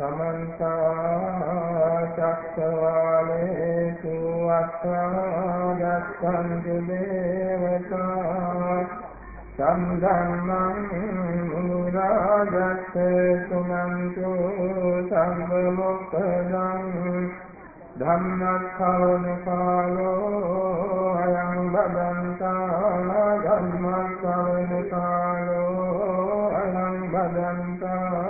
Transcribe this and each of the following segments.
සමන්ත චක්කවාලේසු අත්තා දස්සන්තු දේවතා සම්ධම්මං මුරාජස්ස සුනන්තු සම්බ මොක්ඛදං ධම්මස්සවන කාලෝ අයං බදන්තා ධම්මස්සවන කාලෝ අයං බදන්තා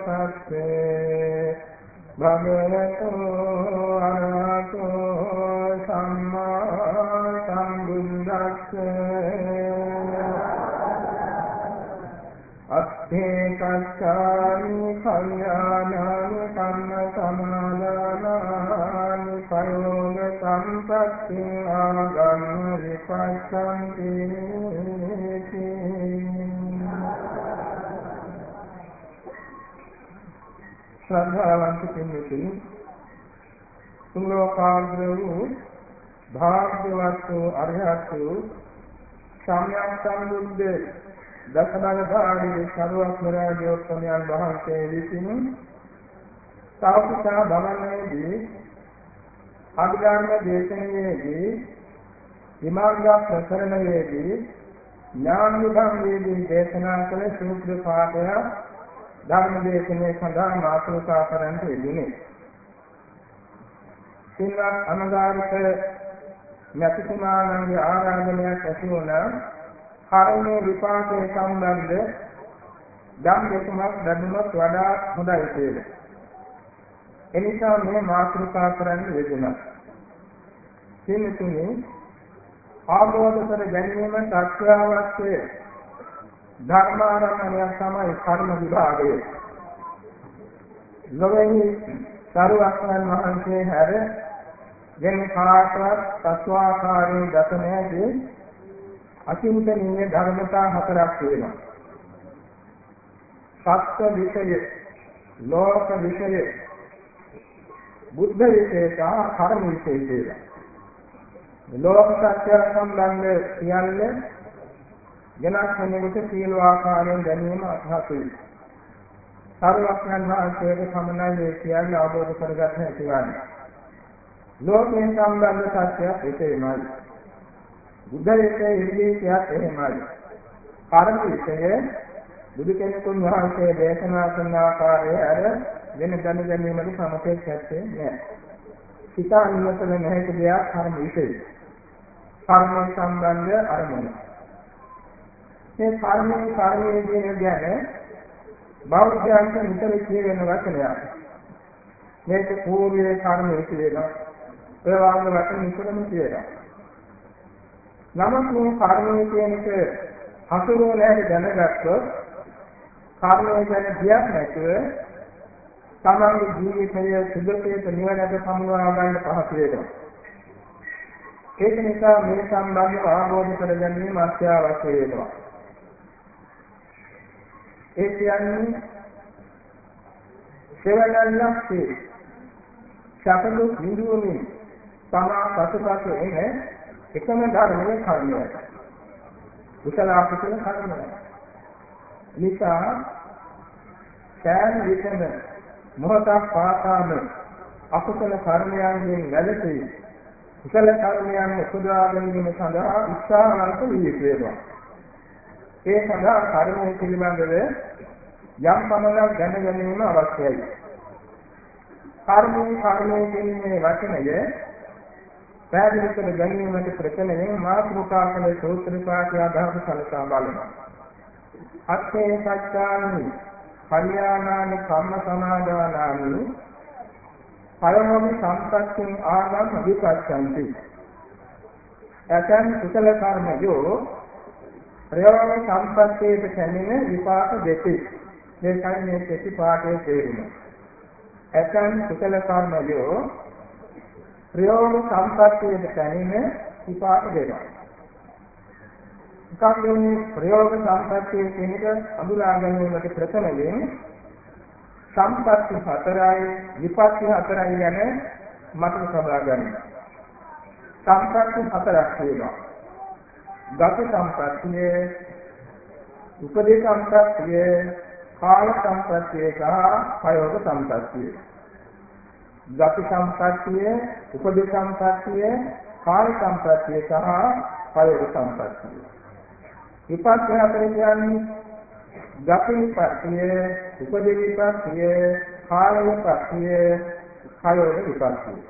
තස්සේ භගවතු අරහතෝ සම්මා සම්බුද්දස්ස අත්ථේ කච්ඡාමි කල්යාණානි කම්ම සමාදානානි පයෝග සම්පත්ති ආගම් විපස්සන්ති ශ්‍රද්ධාවන්ත පින්වතුනි තුන් ලෝකාග්‍ර වූ භාග්‍යවත් වූ අරහත් වූ සම්්‍යක් සම්බුද්ධ දසබලධාරී සරුවක්මරාජෝත්තමයන් වහන්සේ විසින්. සාපිතා භවනයේදී අභිධර්ම දේශනාවේදී විමාර්ග ප්‍රකරණයේදී ඥාන විභංගයේදී දේශනා කළ සූත්‍ර පාඨය ධර්ම දේශනාවේ සඳහා මාතෘකා කරන්ට යෙදුනේ. සිල්වත් අනගාරික නැතිතුමාණන්ගේ ආරාධනයක් ඇති වුණා කර්මයේ විපාකයේ සම්බන්ධ ධම් දෙකමක් ලැබුණොත් වඩා හොඳයි කියලා. එනිසා මේ මාතෘකා කරන්න යෙදුණා. සින්නතුනි ආභෝධ කර ගැනීමට අත්‍යවශ්‍ය ධර්මාරම්භණය තමයි කර්ම විභාගය. ලොවෙහි සරුවක්යන් වහන්සේ හැර ගෙන කාටවත් සස්වාකාරී දසනයේදී අචින්තනීය ධර්මතා හතරක් වෙනවා. සත්‍ය විෂය, ලෝක විෂය, බුද්ධ විෂය සහ කර්ම විෂය කියලා. ලෝක සත්‍ය සම්බන්ධ කියන්නේ ජනක් කෙනෙකුට සියලු ආකාරයෙන් දැනීම අහසුයි. සර්වඥයන් වහන්සේගේ සමනයි මේ කියන්නේ අවබෝධ කරගන්න හැකිවන්නේ. ලෝකයෙන් සම්බන්ධ සත්‍යයක් එසේමයි. බුද්ධයේ ඉංග්‍රීසියක් එහෙමයි. කර්ම විෂය බුදු කෙනෙකුන් වහන්සේ දේශනා කරන ආකාරය අර වෙන දැන ගැනීමට සමතෙක් ඇත්තේ නෑ. සිතා නිමතල නැහැ දෙයක් කර්ම විෂය. කර්ම සම්බන්ධ අරමුණ. මේ කර්මයේ කර්මයේ කියන ගැන බෞද්ධයන්ට නිතර කියවෙන වචනයක්. මේක පූර්වයේ කර්මයේ කියනවා. ඒ වගේ වචන නිතරම කියනවා. නමුත් මේ කර්මය කියන එක හසුරුවලට දැනගත්තොත් කර්මය ගැන දියක් නැතුව තමන්ගේ ජීවිතය සුදුසුට නිවනට සමුවා ගන්න පහසු වෙනවා. ඒක නිසා මේ සම්බන්ධව ආબોධ කර ගැනීම අත්‍යවශ්‍ය වෙනවා. ඒ කියන්නේ සෙවණල්ලක්සේ සකලු නිදුවමින් තමා පසුපස එන එකම ධර්මයේ කර්මයයි. කුසල අකුසල කර්මයයි. නිසා සෑම විටම මොහොතක් පාසාම අකුසල කර්මයන්ගෙන් වැළකී කුසල කර්මයන් උපදවා ගැනීම සඳහා උත්සාහවන්ත වී යුතුය. ඒ සඳහා කර්මය පිළිබඳව යම් පමණක් දැන ගැනීම අවශ්‍යයි. කර්මයේ කර්මයේ කියන්නේ වචනය පැහැදිලි කර ගැනීමට ප්‍රකරණයෙන් මාතෘකා කළ සූත්‍ර පාඨය අදහස සලකා බලනවා. අත්ථේ සත්‍යානි කල්යාණානි කම්ම සමාදානානි පරමෝමි සම්පත්තින් ආගම් විපස්සන්ති. එතෙන් කුසල කර්මයෝ ප්‍රයෝග සම්පත්තියට කැමින විපාක දෙති. මේකයි මේ ප්‍රතිපාඨයේ තේරුම. ඇතන් කුසල කර්මයෝ ප්‍රයෝග සම්පත්තියට පැමිණ විපාක දෙනවා. එකක්නේ ප්‍රයෝග සම්පත්තිය කියන එක අඳුරා ගැනීමට ප්‍රථමයෙන් සම්පත්ති හතරයි විපත්ති හතරයි යන මතක සබා ගන්න. සම්පත්ති හතරක් තියෙනවා. ගති සම්පත්තිය, උපදේ සම්පත්තිය, කාල සම්පත්තිය සහ ප්‍රයෝග සම්පත්තිය. ගති සම්පත්තිය, උපදේ සම්පත්තිය, කාල සම්පත්තිය සහ ප්‍රයෝග සම්පත්තිය. විපත්ති හතර කියන්නේ ගති විපත්තිය, උපදේ විපත්තිය, කාල විපත්තිය, ප්‍රයෝග විපත්තිය.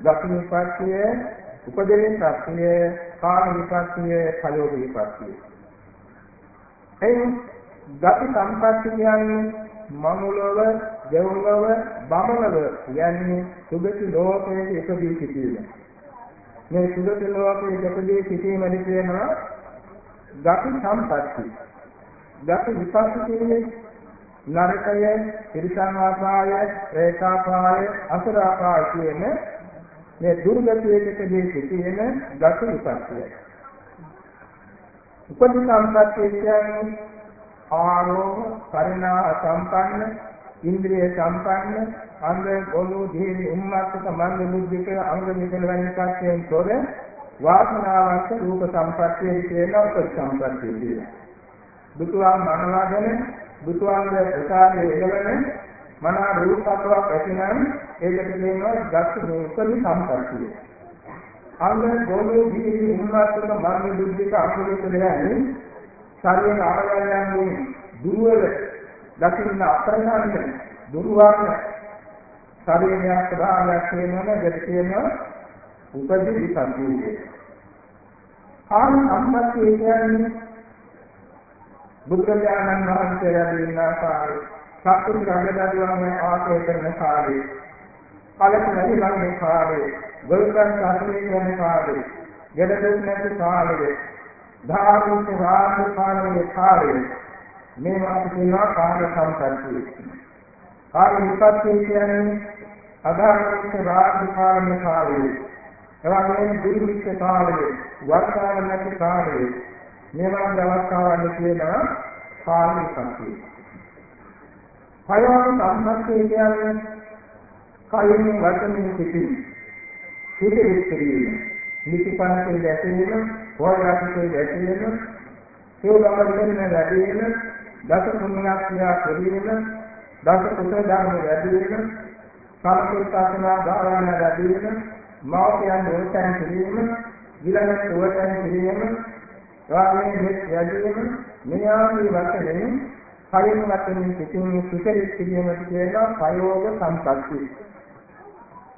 ගති විපත්තිය, උපදේ විපත්තිය, කාල විපත්තිය, ප්‍රයෝග විපත්තිය. එයින් ගති සම්පත්තිය කියන්නේ මනුලව, දෙව්ලොව, බඹලව කියන්නේ සුගති ලෝකයේ ඉපදී සිටීම. මේ සුගති ලෝකයේ ඉපදී සිටීමදී කියනවා ගති සම්පත්තිය. ගති විපස්සකයේ නරකය, තිරිසන් ආපාය, ඒකාපාය, අසුරාපාය කියන මේ දුර්ගතියකදී සිටින ගති විපස්සකය. උපදී සම්පත්තිය කියන්නේ ආරෝහ කරුණා සම්පන්න ඉන්ද්‍රිය සම්පන්න අංග ගොළු දීවි උම්මත්තක මන්ද මුද්දික අංග නිකල වැනි කච්චෙන් තොර වාසනාවන්ත රූප සම්පත්තිය කියන උප සම්පත්තිය කියන බුතුන් මනවාගෙන බුතුන්ගේ ප්‍රකාරයේ එළවෙන මනා රූපත්වයක් ඇතිනම් ඒකට කියනවා දක්ෂ උපදි සම්පත්තිය. අංග ගොළු දීවි උම්මත්තක මන්ද මුද්දික අංග නිකල වැනි ශරීර ආරයයන්ගේ දුර්වල දකින්න අපරණන්න දුර්වර්ණ ශරීරයක් ස්වභාවයක් වෙනවන දෙක කියනවා උපදි විපත්තිය. ආන සම්පත්තිය කියන්නේ බුදුරජාණන් වහන්සේ යදින ආකාරය සත්තුන් ගංගදරුවන් ආශ්‍රය කරන කාලේ කලක නැති ළඟේ කාලේ ගොල්කන් සාසනය කරන කාලේ gedadus නැති කාලේ ධාර්මික රාජකාරී කාර්යය මේ වාක්‍ය කියනවා කාර්ය සම්පත්තිය. කාර්ය විපත්තිය කියන්නේ අධාර්මික රාජකාරී කාර්යය. එවැගේම දුර්වික්ෂ කාර්යය, වර්තාව නැති කාර්යය. මේ වගේ අවස්ථාවන් කියනවා කාර්ය විපත්තිය. කයවන සම්පත්තිය කියන්නේ කයින් වචනින් සිටි සිටි විස්තරීම. නිතිපන්තේ දැකීම හොයගත්තේ දැකීම සෝදාගෙන වැඩිම දස පුණ්‍යක් ක්‍රියා කිරීම දස කුසල ධර්ම වැඩිම සම්පූර්ණතාවනා ධාරණ වැඩිම මෞඛ්‍යයන් දෝෂයන් කිරීම විලන දෝෂයන් කිරීම රාමයේ දෙත් වැඩිම මෙයාගේ වචනේ කලින් වචනේ සිටින සුචරිත කිරීමට කියනවා ප්‍රයෝග සම්පත්තිය.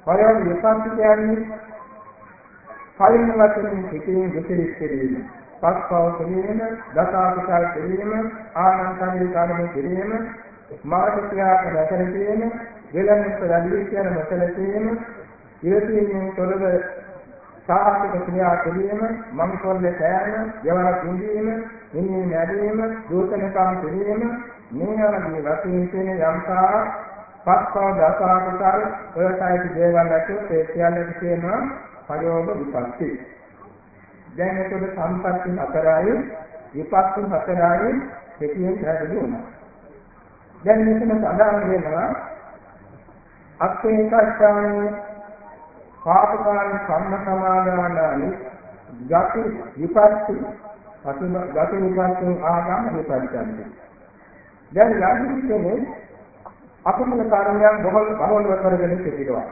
ප්‍රයෝග විපස්සී කියන්නේ කලින් වචනෙන් සිටින දෙසිරිස් කිරීම, පස්පව කිරීම, දසාකුසල් කිරීම, ආනන්තරිය කර්ම කිරීම, මාර්ගක්‍රියාක නැතර කිරීම, දෙලන්නත් වැඩි කියන මෙතන කිරීම, ඉරතියෙන් තොරව සාහසික ක්‍රියා කිරීම, මංකොල්ලේ කෑම, ජවරක් ඉඳීම, නිමී නැදීම, දූතනකම් කිරීම, මේ ආදී වශයෙන් කියන යම්තා පස්පව දසාකුසල් ඔයසයිති දේවල් ඇතුළත ඒ සියල්ලට කියනවා ප්‍රයෝග විපස්සී. දැන් එතකොට සම්පatti හතරයි විපස්සී හතරයි දෙකෙන් පැහැදිලි වුණා. දැන් මෙතන සඳහන් වෙනවා අක්ෂේකච්ඡාන පාපකාන කම්ම සමාදානානි ගති විපස්සී පතිම ගති විපස්සී ආගම විපස්සී. දැන් යම් කෙනෙක් අකුසල කාර්යයන් බොහෝ බහුලව කරගෙන සිටිනවා.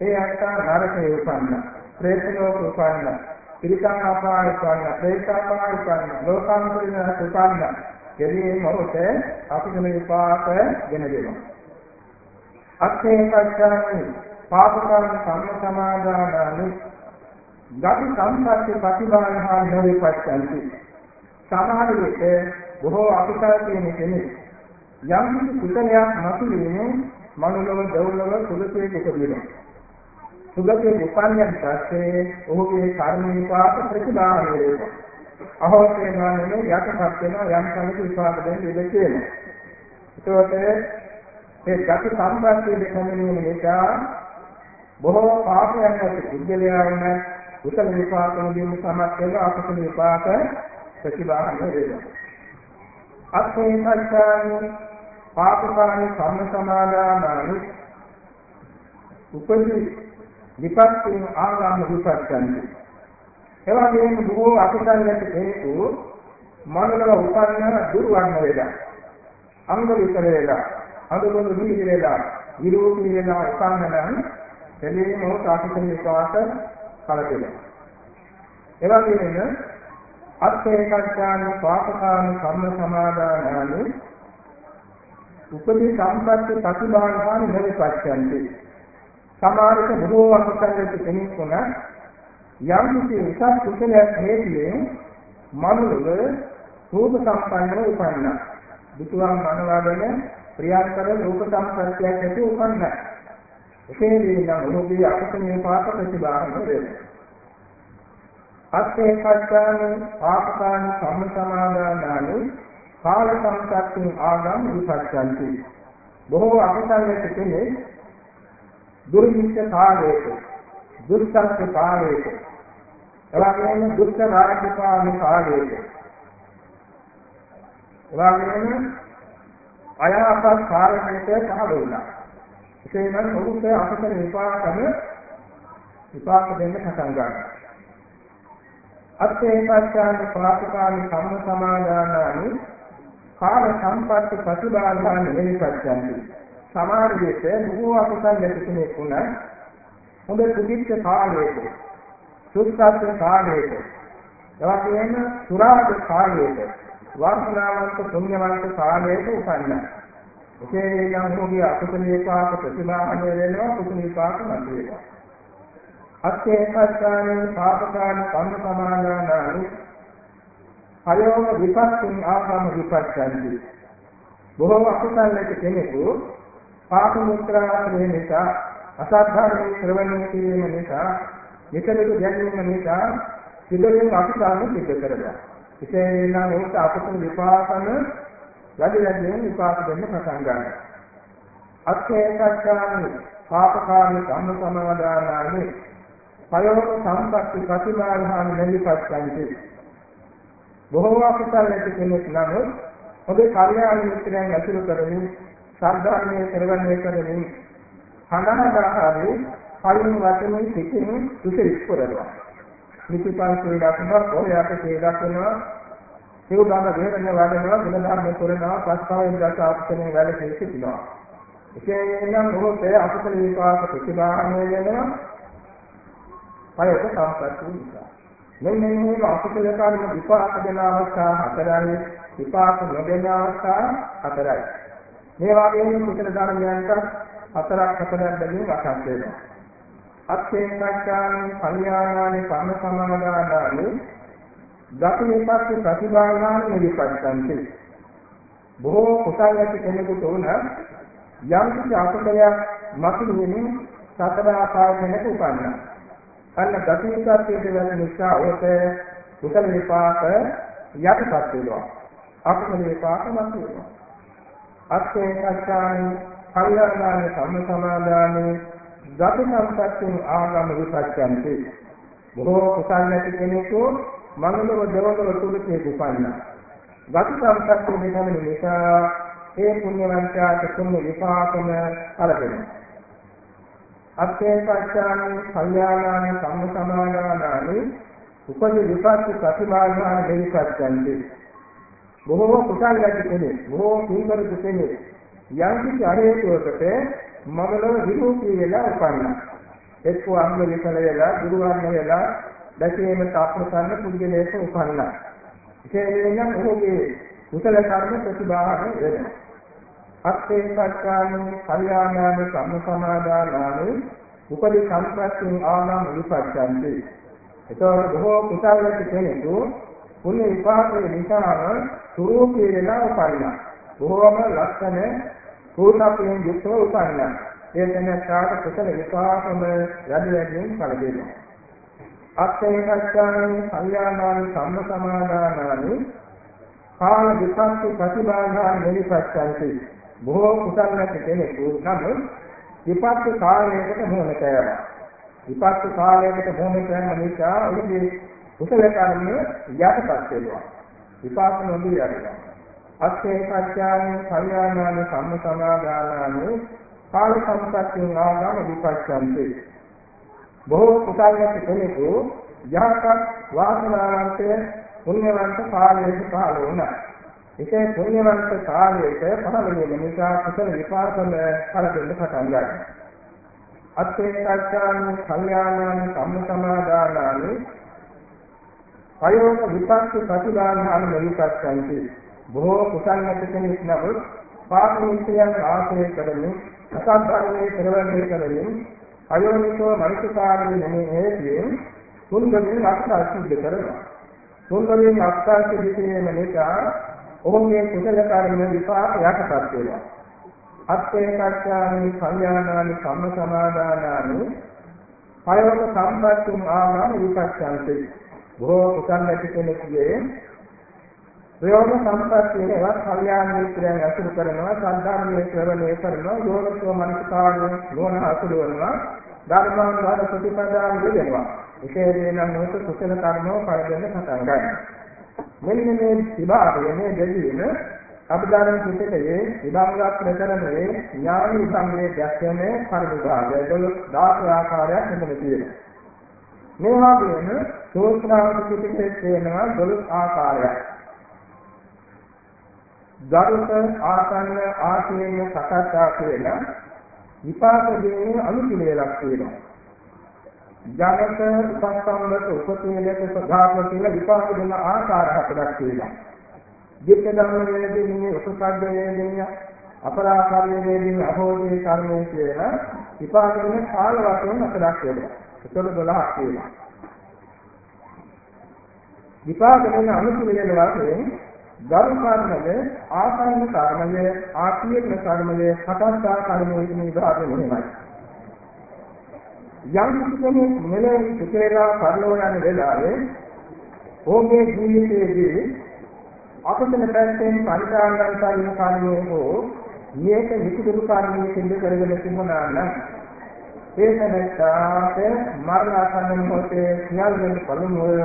ඒ අත්තා නරකේ උපන්න, ප්‍රේත ලෝක උපන්න, තිරිසන් අපාය උපන්න, ප්‍රේත අපාය උපන්න, ලෝකාන්තරින උපන්න. කෙලියේ මොහොතේ අපිට විපාක ගෙන දෙනවා. අත්ථේ පච්චාමි පාපකර්ම සම්ම සමාදානනි ගති සම්පත්ති ප්‍රතිබාධ හා නොවිපච්චන්ති. සමහර විට බොහෝ අකුසල තියෙන කෙනෙක් යම් කිසි කුසලයක් මතුවීමෙන් මනුලව දෙව්ලොව සුලසේ උපදිනවා. සුගතිය උපන්නන් පස්සේ ඔහුගේ කර්ම විපාක ප්‍රතිබාහ වෙනවා. අහෝස් වෙනවා නෙමෙයි යටපත් වෙනවා යම් කලක විපාක දෙන්න ඉඩ තියෙනවා. ඒකෝට ඒ ගති සම්ප්‍රාප්තිය දෙකමනීම නිසා බොහෝ පාපයන් ඇති පුද්ගලයා වුණ කුසල විපාක වලින් සමත් වෙන අකුසල විපාක ප්‍රතිබාහන වේදනා. අත්ථේ සත්‍යානි පාපකානි සම්ම සමාදානානි උපදි විපත්ති ආගම විපත්තන්ති. එවැගේම බොහෝ අකුසල නැති හේතු මනෝලව උපන්න දුර්වර්ණ වේදනා. අංග විතර වේදනා. අඳුබඳු නිවි වේදනා. විරෝධී වේදනා උපන්නනම් එළියේ මොහොත අකුසල විපාක කලකිරෙනවා. එවැගේම අත්ථේකච්ඡාන පාපකාන කර්ම සමාදානානි උපදී සම්පත්ති ප්‍රතිභාගාන නිරපච්ඡන්ති සමාරික බොහෝ අකුසලයක කෙනෙක් වුණ. යම් කිසි විශාල කුසලයක් හේතුවෙන් මනුලව රූප සම්පන්නව උපන්නා. දුතුවන් මනවාගෙන ප්‍රියංකර රූප සම්පත්තියක් ඇති උපන්නා. එසේ නම් ඔහුගේ අකුසලයේ පාප ප්‍රතිභාගන වෙනවා. අත්ථේ කච්චානි පාපකානි සම්සමාදානානි කාල සංසක්තින් ආගම් විපස්සන්ති. බොහෝ අකුසලයක කෙනෙක් දුර්මිච්ඡ කාලයක දුර්සත්‍ය කාලයක එවාගෙම දුක්ඛ රාජිකාන කාලයක එවාගෙම අයහපත් කාරණයක පහළ වුණා. එසේනම් ඔහුට අකුසල විපාකම විපාක දෙන්න පටන් ගන්නවා. අත්ථේපච්ඡාන පාපකානි කම්ම සමාදානානි කාල සම්පatti ප්‍රතිබාධාන එලිපච්ඡන්ති සමහර විට බොහෝ අකුසල් නැති කෙනෙක් වුණා හොඳ කුදිච්ච කාලයක සුත්සත් කාලයක එවැගේම සුරාග කාලයක වර්ණනාවන්ත පුණ්‍යවන්ත කාලයක උපන්නා. එසේ නම් ඔහුගේ අකුසල විපාක ප්‍රතිබාධනය වෙනවා කුසල විපාක නැති වෙනවා. අත්ථේපස්සානේ පාපකාන කම්ම සමාදානානි. හයෝම විපස්සී ආගම විපස්සන්ති. බොහෝ අකුසලයක කෙනෙකු පාප මුත්‍රාශ්‍රය නිසා අසද්ධාර්මී ශ්‍රවණය කිරීම නිසා නිතරම ගැනීම නිසා සිදුවෙන අකුසල සිද්ධ කරගන්නවා විශේෂයෙන්ම උන්ට අකුසල විපාකන වැඩි වැඩියෙන් විපාක දෙන්න පටන් ගන්නවා. අත්ථේපස්සානේ පාපකාන කම්ම සමාදානානි පයෝන සම්පත්ති ප්‍රතිමාහාන නිලිපත්යන්ති බොහෝ අකුසල නැති කෙනෙක් නමුත් ඔබේ කල්යාණ මිත්‍රයන් ඇසුරු කරමින් සාධාරණයේ කරවන්නේ කරමින් හඳනදාහරි කලින් වචනේ සිටින් සුසිරිස් කරනවා නිතිපන් ක්‍රීඩාකනවා කොහොයාට ක්‍රීඩා කරනවා සිව්දාන වේරණ වැඩනවා ගුණධර්ම කරනවා පස්තාවෙන් දැක ආපතනේ වැඩ සිටිනවා. එසේ නම් මොහොතේ අකුසල විපාක ප්‍රතිබාහනය වෙනවා. පයක සම්පත්තිය නිසා. මෙන්න මේ අකුසල කර්ම විපාක දෙන අවස්ථා හතරයි. විපාක නොදෙන අවස්ථා හතරයි. මේ වගේම කුසල ධර්මයන්ට හතරක් හතරක් බැගින් වටක් වෙනවා. අත්ථේකච්ඡානි කල්යාණානි කම්ම සමාදානානි ගති විපස්ස ප්‍රතිභාගානි විපස්සන්ති. බොහෝ කුසල ඇති කෙනෙකුට උන යම් කිසි අකුසලයක් මතුවෙමින් සතර ආකාරයකට උපන්නා. අන්න ගති විපාකයේ වෙන නිසා ඔත කුසල විපාක යටපත් වෙනවා. අකුසල විපාක මත වෙනවා. අත්ථේ සත්‍යානි කල්යාණානි සම්ම සමාදානි ගති සම්පත්තින් ආගම විපච්ඡන්ති. බොහෝ කුසල නැති කෙනෙකු මනෝලව දෙවලව තුලකේ උපන්නා. ගති සම්පත්තිය දෙනම නිසා ඒ පුණ්‍යවන්තයාට පුණ්‍ය විපාකම කලබෙනවා. අත්ථේපච්ඡානි කල්යාණානි සම්මසමානානි උපදි විපස්සි ප්‍රතිමානාන දෙවිපච්ඡන්ති බොහෝ කුසල් ඇති කෙනෙක් බොහෝ සීකර කෙනෙක්. යම් කිසි අරේතුවකට මමලව විරූපී වෙලා උපන්නා. එක්ක අංග විකල වෙලා දුරවන්න වෙලා දැකීම තාප්‍රසන්න පුද්ගලයෙක් උපන්නා. ඒ වෙනනම් ඔහුගේ කුසල කර්ම ප්‍රතිභාවය වෙනවා අත්තේ සත්‍යානි කල්යාණානි සම්සමාදානානි උපදි සම්ප්‍රස්තින් ආනම් විපස්සන්ති එතකොට බොහෝ කුසලයක කෙනෙකු පුණ්‍ය විපාකයේ නිසාම සුරූපී වෙලා උපන්නා. බොහෝම ලක්ෂණ රූපයෙන් යුක්තව උපන්නා. ඒ තැනට කුසල විපාකම වැඩි වැඩියෙන් කලදෙනවා අත්තේ සත්‍යානි කල්යාණානි සම්සමාදානානි කාල විපස්සී ප්‍රතිබාධා නිවිපස්සන්ති බොහෝ කුසල නැති කෙනෙකු නමුත් විපත්ති කාලයකට මුහුණ කෑවා. විපත්ති කාලයකට මුහුණ කෑම නිසා ඔහුගේ කුසල කර්ම යටපත් වෙනවා. විපාක නොදී යනවා. අස්සේ පත්‍යානි කල්යාණානි සම්ම සමාදානානි කාල සම්පත්තිය ආගම විපස්සන්ති. බොහෝ කුසල නැති කෙනෙකු යහපත් වාසනාවන්ත පුණ්‍යවන්ත කාලයක පහළ වුණා. ඒකේ පුණ්‍යවන්ත කාලයක පහළ වෙන නිසා කුසල විපාකම පළ දෙන්න පටන් ගන්නවා. අත්ථේ සත්‍යානි කල්යාණානි සම්ම සමාදානානි අයෝක විපක්ෂ ප්‍රතිදානාන මෙලිකස්සන්ති බොහෝ කුසල නැති කෙනෙක් නමුත් පාපමිතියන් ආශ්‍රය කරමින් අසත්ධර්මයේ පෙරවැන්නේ කරමින් අයෝනිසෝ මනසකාරී නෙමෙයි හේතුයෙන් තුන්වෙනි අක්ෂර සිද්ධ කරනවා තුන්වෙනි අක්ෂර සිද්ධ කිරීම නිසා ඔහුගේ කුසල කර්ම විපාක යටපත් වෙනවා. අත්ථේ කච්ඡානි කල්යාණානි සම්ම සමාදානානි පයවක සම්පත්තුම් ආගම විපස්සන්ති. බොහෝ කුසල නැති කෙනෙකුගේ ප්‍රයෝග සම්පත්තියේ වත් කල්යාණ මිත්‍රයන් අසුර කරනවා සද්ධාර්මයේ ශ්‍රවණය කරනවා යෝගසෝ මනසකාරණ නෝන අසුර වෙනවා ධර්මාන් වාද ප්‍රතිපදාන් දෙනවා ඒකේ නම් නොත කුසල කර්මෝ පරදෙන්න පටන් ගන්නවා මෙන්න මේ විභාගය මේ දෙදීම අපදාන පිටකයේ විභාගයක් ප්‍රකරණයේ ඥාන විසංගයේ දැක්වෙන පරිවිභාගය 12 ආකාරයක් මෙතන තියෙනවා. මේ වගේම සෝත්‍රාවක පිටකයේ තියෙනවා 12 ආකාරයක්. ධර්ම ආසන්න ආසීන සකච්ඡා කියලා විපාක දෙන්නේ අනුපිළිවෙලක් තියෙනවා. ජනක උපස්තම්භක උපතේලක සදාත්ම කියලා විපාක දෙන ආකාර හතරක් තියෙනවා. ජීවිත ධර්ම වේදිනේ උපසග්ග වේදිනිය අපරාකාර වේදිනේ අහෝදී කර්මයේ කියලා විපාක දෙන කාල වශයෙන් හතරක් වෙනවා. ඒතකොට 12ක් තියෙනවා. විපාක දෙන අනුසුලන වශයෙන් ගරු කර්මය, ආසන්න කර්මය, ආත්මීය කර්මය, හතරක් කර්මයේ විභාග මෙහෙමයි. යම් කෙනෙක් මෙලෙස සිතේලා පරලෝ යන වෙලාවේ ඔහුගේ ජීවිතයේදී අපතන පැත්තෙන් පරිදාංගන් සාරින කාර්යයේ හෝ මේක විකුදුරු කාර්යයේ සිදු කරගෙන තිබුණා නම් ඒක නැත්තාට මරණාසන්න මොහොතේ සියල්ලෙන් පළමුව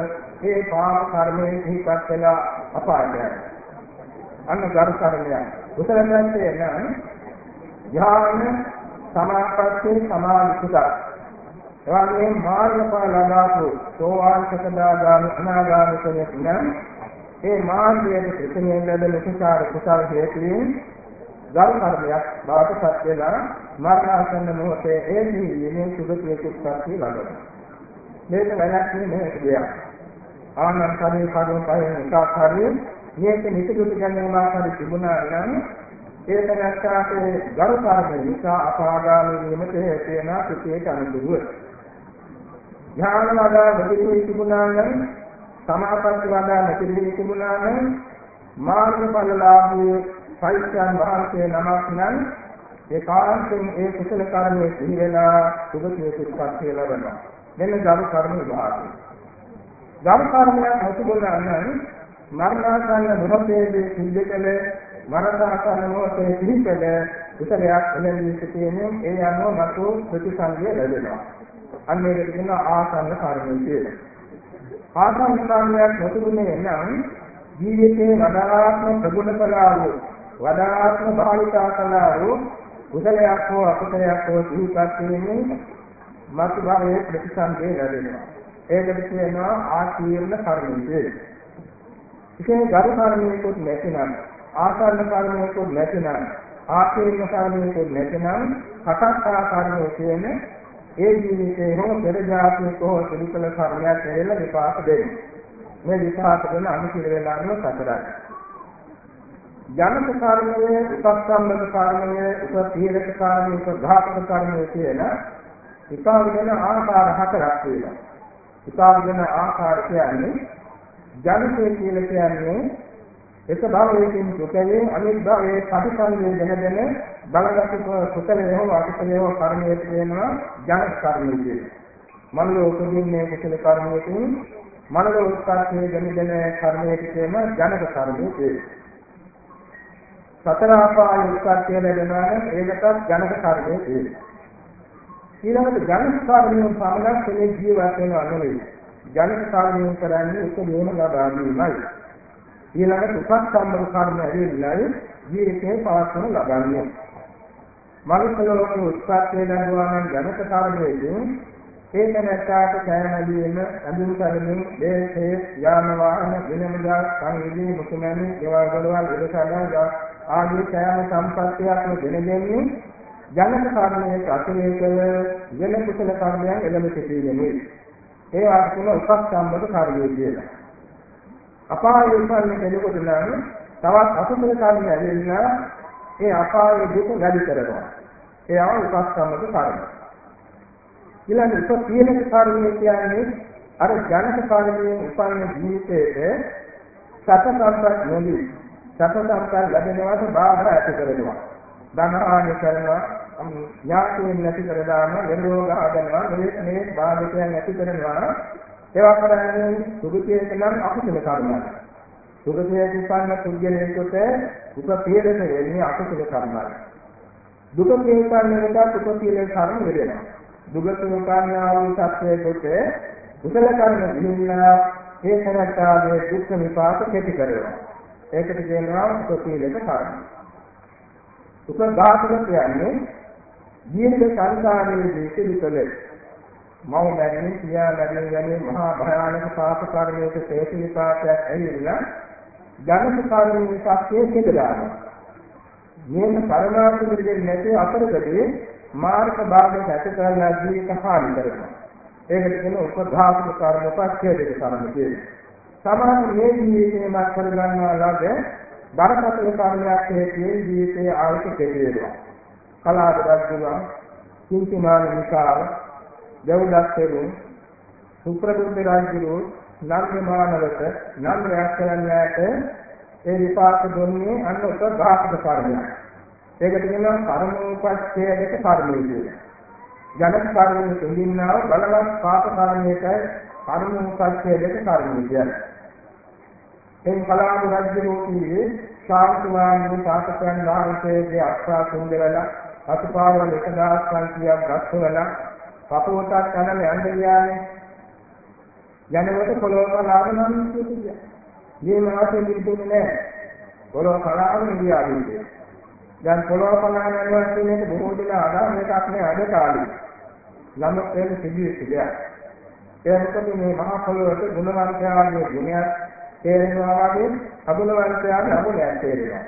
ඒ පාප කර්මයේ සිහිපත් වෙලා අපායට අන්න ගරු කර්මය උසල නැත්තේ නම් ඥාන සමාපatti සමාධි කුසල එවැගේ මාර්ගඵල ලබාපු සෝවාන් සකදාගාමි අනාගාමි කෙනෙක් නම් ඒ මාර්ගයේ ප්‍රතිමයෙන් ලැබෙන කුසාර කුසල් හේතුයෙන් ධර්ම කර්මයක් බවට පත් වෙලා මරණාසන්න මොහොතේ ඒ නිවිනේ සුගතිය කුක්පත්ති ලබනවා. මේක වැරක් නෙමෙයි දෙයක්. ආනන්තරේ කරුණ පහෙන් එකක් හරිය මේක නිතරම ගැනීමක් හරි තිබුණා නම් ඒක නැත්නම් ගරු කර්ම නිසා අපාගාමී වීමට හේතු වෙන පිටේට අනුදුව. ඥාන වඩා වැඩි තිබුණා නම් සමාපatti වඩා නැති තිබුණා නම් මාර්ගඵලලාභී සෛත්‍යයන් වහන්සේ නමක් නම් ඒ කාන්තෙන් ඒ කුසල කර්මයේ සිහිලා සුගතිය සුප්පත්තිය ලබනවා. මෙන්න ගරු කර්ම විභාගය. ගරු කර්මයක් හසුබුණා නම් මරණාසන්න මොහොතේදී සිද්ධ කළ මරණාසන්න මොහොතේ සිහි කළ කුසලයක් එළඹී සිටිනේ ඒ අනුව මතු ප්‍රතිසංගය ලැබෙනවා. අන්න ඒකට කියනවා ආසන්න කර්මය කියලා. ආසන්න කර්මයක් නොතිබුණේ නම් ජීවිතේ වඩාත්ම ප්‍රගුණ කළා වූ වඩාත්ම භාවිතා කළා වූ කුසලයක් හෝ අකුසලයක් හෝ සිහිපත් කිරීමෙන් මතු භාවයේ ප්‍රතිසන්දේ ලැබෙනවා. ඒකට කියනවා ආශීර්ණ කර්මය කියලා. ඉතින් ගරු කර්මයකුත් නැතිනම් ආසන්න කර්මයකුත් නැතිනම් ආශීර්ණ කර්මයකුත් නැතිනම් කටස්ථා කර්මය කියන්නේ ඒ ජීවිතේ හෝ පෙර ජාතියක හෝ සිදුකල කර්මයක් කෙරෙලා විපාක දෙන්නේ. මේ විපාක දෙන අනුකිර වේලාවම සතරයි. ජනක කර්මයේ, උපස්සම්බක කර්මයේ, උපතීරක කර්මයේ, උපඝාතක කර්මයේ කියන විපාක දෙන ආකාර හතරක් තියෙනවා. විපාක දෙන ආකාර කියන්නේ ජනකේ කියලා කියන්නේ එක භාවයකින් සුඛයේ අනිත් භාවයේ ප්‍රතිසංවේ දැනගෙන බලගත් කුසලයේ හෝ අකුසලයේ හෝ කර්මයේ තියෙනවා ජන කර්මයේ කියන්නේ. මනෝ උපදින්නේ කුසල කර්මයකින් මනෝ උත්පත්තියේ දැනගෙන කර්මයේ තියෙන ජනක කර්මයේ කියන්නේ. සතර ආපාය උත්පත්තිය ලැබෙනවා නම් ඒකටත් ජනක කර්මයේ තියෙනවා. ඊළඟට ජනක කර්මයෙන් පමණක් කෙනෙක් ජීවත් වෙනවා නෙවෙයි. ජනක කර්මයෙන් කරන්නේ එක නියම ලබා ගැනීමයි. ඊළඟට උපස්සම්බර කර්ම ඇවිල්ලායි ජීවිතේ පවත්වන ලබන්නේ. මනුෂ්‍යලෝක උත්පත්තිය ලැබුවා නම් ජනක කර්මයෙන් ඒක නැත්තාට කෑමදීම අඳුන් කරමින් දේශේ යාන වාහන විනමුදා සංවිධි මුතුමැණි ඒවා වලවල් ඉරසදා ආදී කෑම සම්පත්තියක් දෙන දෙන්නේ ජනක කර්මයේ අතිරේක වෙන කුසල කර්මයන් එළඹ සිටීමේ ඒ ආත්ම උපස්තම්භක කාර්යය කියලා. අපාය උපන්න කෙනෙකුට නම් තවත් අකුසල කර්ම ඇදෙන්න ඒ අපාය දුක වැඩි කරනවා. ඒ ආ උපස්තම්භක කාර්යය. ඊළඟ උපපීලක කාර්යය කියන්නේ අර ජනක කාර්යයේ උපන්න ජීවිතයේ සත සම්පත් නොදී සත සම්පත් ලැබෙනවාට බාධා ඇති කරනවා. ධන ආනි කරනවා ඥාතියෙන් නැති කර දානවා නිරෝග ආගනවා මේ මේ බාධකයන් නැති කරනවා ඒවා කරන්නේ සුගතියට නම් අකුසල කර්මයක්. සුගතියට උපන්න කුජලයකට උපපීලක වෙන්නේ අකුසල කර්මයක්. දුක පිළිපන්නකට උපපීලක කර්ම වෙනවා. දුගත උපන්නා වූ සත්‍යයකට කුසල කර්ම විහිුණා ඒ කරටාගේ දුක් විපාක කෙටි කරනවා. ඒකට කියනවා උපපීලක කර්ම. උපඝාතක කියන්නේ ජීවිත සංසාරයේ දෙසිදුකල මව මැරෙන පියා මැරෙන යන්නේ මහා භයානක පාප කර්මයක හේතු විපාකයක් ඇවිල්ලා ජනක කර්මයේ සත්‍යයේ කෙදදානවා. මේක පරමාර්ථ දෙන්නේ නැති අතරකදී මාර්ග භාගයට ඇති කරලා ජීවිත හානි කරනවා. ඒකට කියන උපඝාතක කර්ම පස්කේදක කර්ම කියන්නේ. සමාන මේ ජීවිතේ මාත් කරගන්නවා ළඟ බරපතල කර්මයක් හේතුවෙන් ජීවිතයේ ආයත කෙරෙනවා. කලාවදක්දුවා කිංචමාන නිකාව දෙව්දස්සෙරු සුප්‍රබුද්ධ රාජ්‍යරු නර්ගමානවත නම් රැස්කරන්නට ඒ විපාක දුන්නේ අන්න උපඝාතක කර්මයක්. ඒකට කියනවා කර්මෝපස්ථය දෙක කර්මය කියලා. ජනක කර්මයේ තුලින්නාව බලවත් පාප කර්මයකයි කර්මෝපස්ථය දෙක කර්මය කියන්නේ. එන් කලාව රාජ්‍යරු කියේ ශාන්තුමානි සාකච්ඡාන් වහන්සේගේ අස්සා සුන්දරලා අතුපාවල 1500ක් ගස්වල පපුවටක් කනල යන්න ගියානේ යනකොට පොළොව කලාවනම් කිව්වා. මේ මාසෙ නිදුනේ නැහැ. පොළොව කලාවම ගියා විදිහට. දැන් පොළොව කලාව යනවා කියන්නේ බොහෝ දෙනා අදා මේකක් නේ අද කාලේ. ළම එන සිදුවෙච්ච දෙයක්. ඒ මොකද මේ මහා පොළොවට ගුණවන්තයාගේ ගුණයක් තේරෙනවා වගේ අගුණවන්තයාගේ අගුණයක් තේරෙනවා.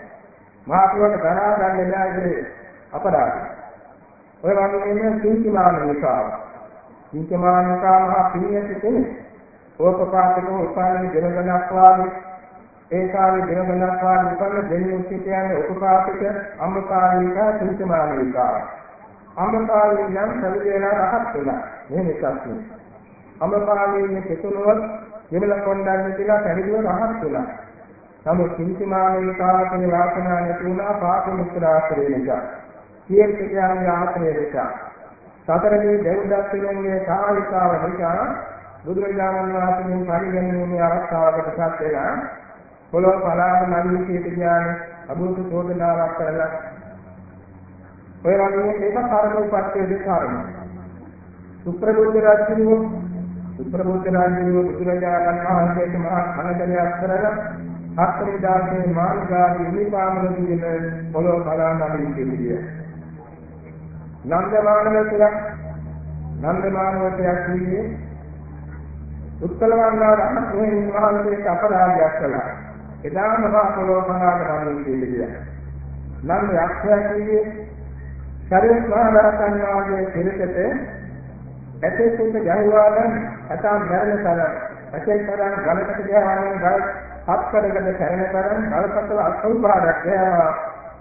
මහා පොළොවට දරා ගන්න බැහැ අපරාධය. ඔය වගේම කිංචමාන නිසා කිංචමාන නිසා මහා පිළියෙත් කෙනෙක්. ඕපපාතක උපාලන දිනගණක් වාගේ ඒ කාලේ දිනගණක් වාගේ උපන්න දෙන්නේ කියන්නේ උපපාතක අම්මකාලික කිංචමානික. අම්මකාලික නම් සවිදේනා රහත් වෙනවා. මේ එකක් නේ. අම්මකාලික කෙතුනොත් විමල කොණ්ඩන්නේ කියලා පැවිදිව රහත් වෙනවා. නමුත් කිංචමානික කාලේ වාසනා නැති වුණා පාප මුක්ත ආශ්‍රය නිසා. සියලු ක්‍රියාවේ ආශ්‍රය නිසා සතරේ දෙව්දත් පිළිගන්නේ සාහිකාව නිසා බුදුරජාණන් වහන්සේගෙන් පරිගැනීමේ අවස්ථාවකට පත් වෙලා පොළොව පලාප නවීකීට ඥාන අභූත චෝදනාවක් කරලා ඔය වගේ මේක කර්ම උපත්යේ දෙකරම සුප්‍රබුද්ධ රාජ්‍යනිව සුප්‍රබුද්ධ රාජ්‍යනිව බුදුරජාණන් වහන්සේට මහා අනදරයක් කරලා හතරේ දාසේ මාර්ගාදී විපාමන දින පොළොව පලා නවීකීට නන්දමානවතයක් නන්දමානවතයක් කියන්නේ උත්තලවන්නා රහතන් වහන්සේට අපරාධයක් කළා. එදා මහා පොළොවමහාට මන්නේ කියලා. නන්ද යක්ෂයා කියන්නේ ශරීර මහරහතන් වහන්සේ පිළිසෙට ඇතේසුත් ජයවාදන් අතම් මරණ තරම් ඇතේ තරම් ගලකට ගහන ගල් හත්කඩකට සැරෙන තරම් ගල්පතල අසෞභාගයක් ගෑවා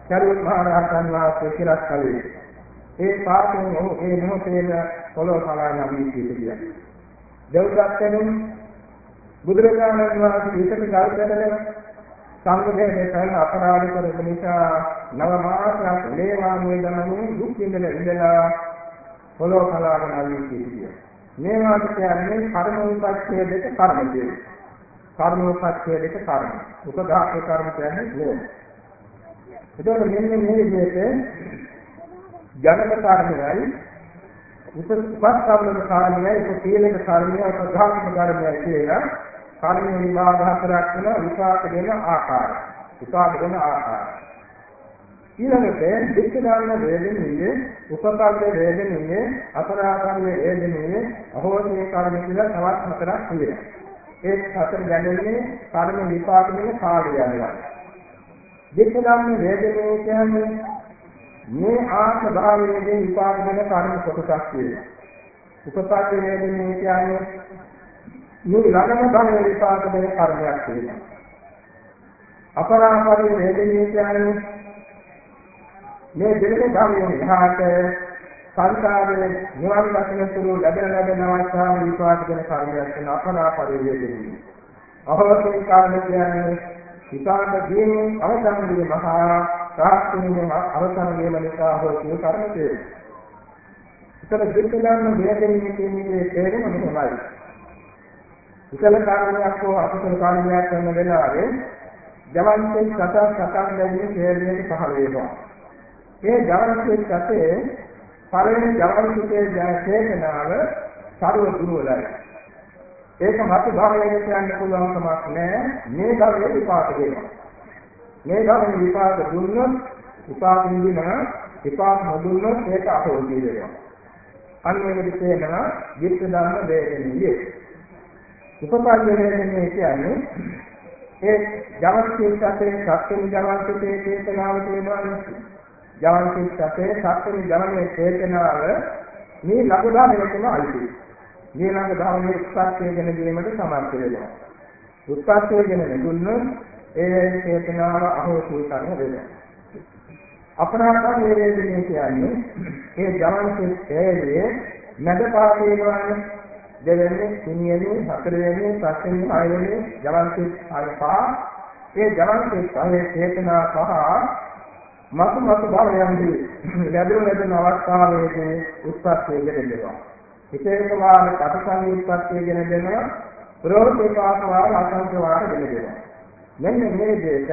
ශරීර මහරහතන් වහන්සේ කියලා කලේ. ඒ පාපයෙන් ඔහු ඒ මොහොතේම පොළොව කලා නම් කියන්නේ. දෙව්දත්තෙනුම් බුදුරජාණන් වහන්සේ විකට ගල්කඩල සංඝදේශේ කරන අපරාධ කරපු නිසා නව මාසයක් ලේවානුවේ ගමනේ දුක් විඳල ඉඳලා පොළොව කලාව නම් කියන්නේ. මේ වාද කියන්නේ කර්ම විපක්ෂය දෙක කර්ම දෙක. කර්ම විපක්ෂය දෙක කර්ම. උපඝාත කර්ම කියන්නේ නෝ. එතකොට මෙන්න මේ විදිහට ජනක කාරණයයි උපස්පස්සවල කාරණයයි උපසීලක කාරණයයි උපධාර්මික කාරණයයි කියලා කාරණේ විභාග හතරක් වෙන විපාක දෙන ආකාරය. විපාක දෙන ආකාරය. ඊළඟට දෙක ගන්න වේදනීය උපකල්ප වේදනීය අපරාධන වේදනීය අහෝසී කර්ම කියලා තවත් හතරක් තියෙනවා. ඒ හතර ගැනීමේ කර්ම විපාක දෙන කාර්යය යනවා. දෙක ගන්න වේදනීය කියන්නේ මේ ආත්ම භාවයේදී විපාක දෙන කර්ම කොටසක් තියෙනවා. උපකල්ප වේදනීය කියන්නේ මේ ළඟම භවයේ විපාක දෙන කර්මයක් තියෙනවා. අපරාපරි වේදනීය කියන්නේ මේ දෙවෙනි ධර්මයෙන් එහාට සංසාරයේ නිවන් දකින තුරු ලැබෙන ලැබෙන අවස්ථාවේ විපාක දෙන කර්මයක් වෙන අපනා පරිවේදෙන්නේ. අහවසින් කාර්ය කියන්නේ විපාක දීමේ අවසන් වීම මහා සාස්ත්‍රීය අවසන් වීම නිසා හෝ සිය කර්ම තේරෙයි. ඉතල දෙකලන්න වේදෙන්නේ කියන්නේ තේරෙම මෙහෙමයි. ඉතල කාර්යයක් හෝ අකුසල කාර්යයක් කරන වෙලාවේ ජවන්තේ සතර සතර දැනීමේ තේරෙන්නේ පහළ වෙනවා. මේ ජවනිකේ සතේ පළවෙනි ජවනිකේ ජයසේනාව සරුව දුරවලයි. ඒක මත භාවයෙන් කියන්න පුළුවන් කමක් නැහැ. මේ භවයේ විපාක දෙනවා. මේ භවයේ විපාක දුන්නොත් විපාක නිදිනවා විපාක නොදුන්නොත් ඒක අහෝදී වෙනවා. අන්වෙනදි කියනවා විත්ත ධර්ම වේදනීය. උපපාද වේදනීය කියන්නේ ඒ ජවනිකේ සතේ සත්‍ය ජවනිකේ චේතනාව තියෙනවා ජවන්ති සතේ සත්‍යෙ ජවනයේ චේතනාව මේ ළඟ ධර්මයටම අයිති. මේ ළඟ ධර්මයේ උත්පත්තිය ගැන දීමට සමර්ථ වෙනවා. උත්පත්තිය ගැන නෙදුන්නොත් ඒ චේතනාව අහෝසී කරන වෙනවා. අපරාධ වේදනේ කියන්නේ ඒ ජවන්ති ඒයේ නැද පාපේනවන්නේ දෙවෙනි තුන්වෙනි හතරවෙනි පස්වෙනි හයවෙනි ජවන්ති ආයපා ඒ ජවන්ති පහේ චේතනා පහ මතු මතු භවයන්දී ලැබෙන ලැබෙන අවස්ථාවේදී උත්පත්තිය ගෙදෙනවා. විශේෂ වාර කටසං උත්පත්තිය ගෙන දෙනවා. ප්‍රෝපේපාක වාර අසංඛ්‍ය වාර ගෙන දෙනවා. මෙන්න මේ දෙයට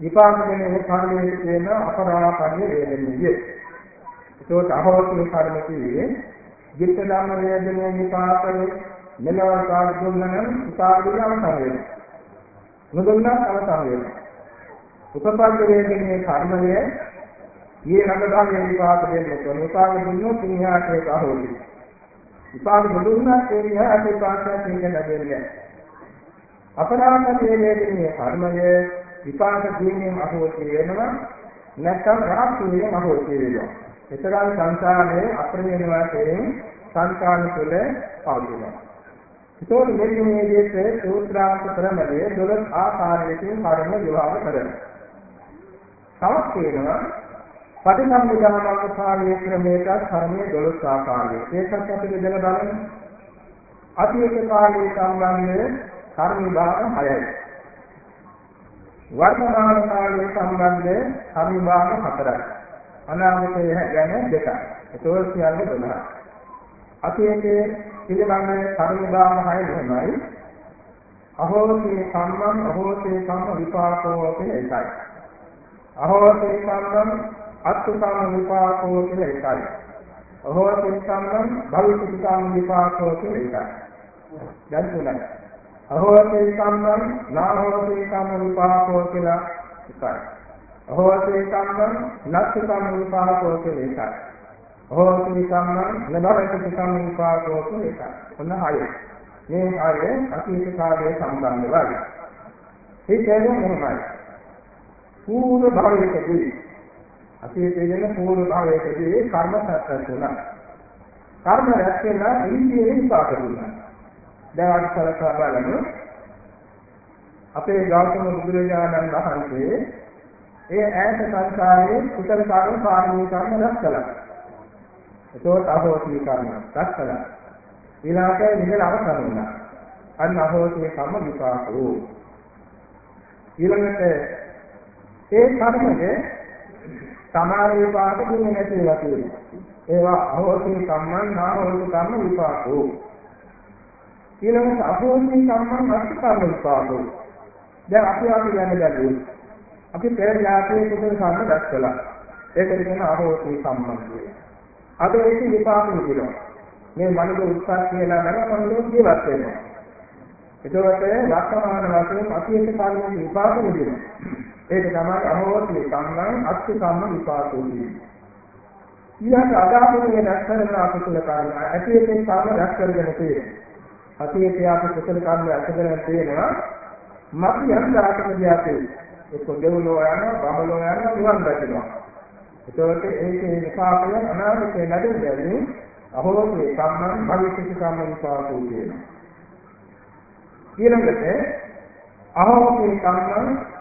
විපාක දෙන ඒ කර්මයේ තියෙන අපරාපණ්‍ය වේදනීය. ඒකත් අහෝසි කර්ම කියේ ජිත්ත ධම්ම වේදනීය විපාකයේ මෙලව කාර්ය දුන්නනම් විපාක දුන්නම තමයි. නොදුන්නත් අවසන් වෙනවා. උපපන්න වේදනේ කර්මය ඊයේ රඟදාගේ විපාක දෙන්නේ කොහොමද විපාක දුන්නොත් ඉන්හාට ඒක අහෝදි විපාක දුන්නත් ඒ ඉන්හාට විපාකයක් දෙන්න ලැබෙන්නේ අපරාධ වේදනේ කර්මය විපාක දීමෙන් අහෝදි වෙනවා නැත්නම් රහත් වීමෙන් අහෝදි වෙනවා. එතරම් සංසාරයේ අප්‍රමේය වාසයෙන් සංකාන තුළ පවතිනවා. ඒතකොට මෙන්න මේ විදිහට සූත්‍රාන්ත ක්‍රමයේ 12 ආකාරයකින් කර්ම විවාහ කරනවා. තවත් තියෙනවා පටිසම්භිදානකපාලයේ ක්‍රමයට කර්මයේ 12 ආකාරය. ඒකත් අපි බෙදලා බලමු. අතීත කාලයේ සම්බන්ධ කර්ම විභාග 6යි. වර්තමාන කාලයේ සම්බන්ධ කර්ම විභාග 4යි. අනාගතයේ ගැන දෙකයි. ඒතකොට කියන්නේ 12. අතීතයේ පිළිබඳ කර්ම විභාග 6 වෙනයි. අහෝසී කම්මං අහෝසී කම්ම විපාකෝ කියන එකයි. අහෝසී සම්මං අත්තුකාම විපාකෝ කියලා එකයි. අහෝසී සම්මං භවිෂ්‍යති කාම විපාකෝ කියලා එකයි. දැන් තුනයි. අහෝසී සම්මං නාහෝසී කාම විපාකෝ කියලා එකයි. අහෝසී සම්මං නත්ති කාම විපාකෝ කියලා එකයි. අහෝසී සම්මං නබවිෂ්‍යති කාම විපාකෝ කියලා එකයි. ඔන්න හයයි. මේ හය අතීත කාලයේ සම්බන්ධ වගේ. ඒ කියන්නේ මොනවද? පූර්ව භවයකදී අතීතයේ වෙන පූර්ව භවයකදී කර්ම සත්‍ය තුනක් කර්ම රැස් වෙනා ඉන්දියේ විපාක දුන්නා. දැන් අපි සලකා බලමු. අපේ ගෞතම බුදුරජාණන් වහන්සේ ඒ ඈත සංසාරයේ කුසල කර්ම පාරමී කර්ම රැස් කළා. ඒකෝත් අහෝසී කර්ම රැස් කළා. ඊළඟට නිහල අවසන් වුණා. අන්න අහෝසී කර්ම විපාකෝ ඊළඟට ඒ කර්මයේ සමාන විපාක දුන්නේ නැති ඒවා තියෙනවා. ඒවා අහෝසි කම්මං නාහෝසි කම්ම විපාකෝ. ඊළඟට අහෝසි කම්මං අස්ස කම්ම විපාකෝ. දැන් අපි අපි යන්නේ දැන් අපි පෙර ජාතියේ කුසල කර්ම දැක්කලා. ඒකට කියන අහෝසී සම්බන්ධය. අද ඒක විපාක විදිනවා. මේ මනික උත්සාහ කියලා නම මනික ජීවත් වෙනවා. එතකොට වර්තමාන වශයෙන් අතීත කාලයේ විපාක විදිනවා. ඒක තමයි අහෝසී කම්මං අත්ති කම්ම විපාකෝ කියන්නේ. ඊළඟ අදාපුනේ නැස්තරන අකුසල කර්ම ඇතියේ කර්ම රැස් කරගෙන තියෙනවා. අතීතයේ අපි කුසල කර්ම රැස් කරගෙන තියෙනවා. මත් යම් දායකදී අපි එක්ක දෙව්ලෝ යනවා, බඹලෝ යනවා, නිවන් දකිනවා. එතකොට ඒකේ විපාකය අනාගතේ ලැබෙන්නේ අහෝසී කම්මං භවිෂ්‍යති කම්ම විපාකෝ කියනවා. ඊළඟට අහෝසී කම්මං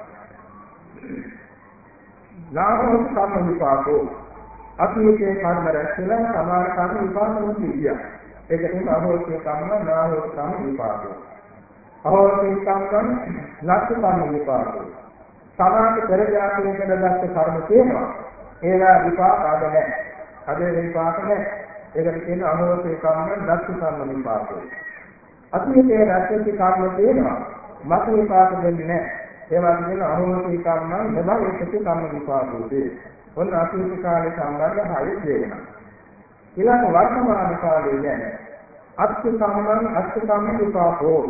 ලාභෝත් කම්ම විපාකෝ අතීතයේ කර්ම රැස්ලා සමාන කර්ම විපාක නොතිය. ඒක තමයි අහෝසී කම්ම නාහෝසී කම්ම විපාකෝ. අහෝසී කම්මං ලක්ෂ කම්ම විපාකෝ. සමාන පෙර ජාතියකට දැක්ක කර්ම තියෙනවා. ඒවා විපාක අද නැහැ. අද විපාක නැහැ. ඒකට කියන අහෝසී කම්ම ලක්ෂ කම්ම විපාකෝ. අතීතයේ රැස්වෙච්ච කර්ම තියෙනවා. මත විපාක දෙන්නේ නැහැ. ඒවා කියන අහෝසී කම්මං නබවිසති කම්ම විපාකෝදී. ඔන්න අතීත කාලේ සම්බන්ධ හය කියනවා. ඊළඟ වර්තමාන කාලේ ගැන අත්ති කම්මං අත්ති කම්ම විපාකෝ.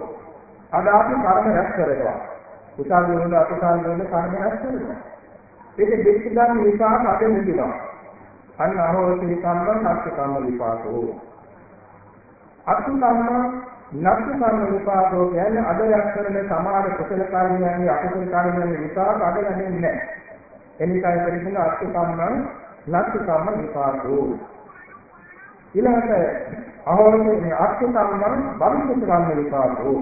අද අපි කර්ම රැස් කරනවා. කුසල් වල අකුසල් වල කර්ම රැස් කරනවා. ඒක දෙක්කදන් විපාක අද නෙදිනවා. අන්න අහෝසී කම්මං අත්ති කම්ම විපාකෝ. අත්ති කම්මං නක්ෂ කර්ම විපාකෝ කියන්නේ අද යක් කරන සමාන කුසල කර්මයන්ගේ අකුසල කර්මයන්ගේ විපාක අද ගන්නේ නැහැ. එනිසා පරිසංග අත්ථ කම්මං නක්ෂ කර්ම විපාකෝ. ඊළඟට අහෝරේ අත්ථ කම්මං භවිෂ්‍යත් කර්ම විපාකෝ.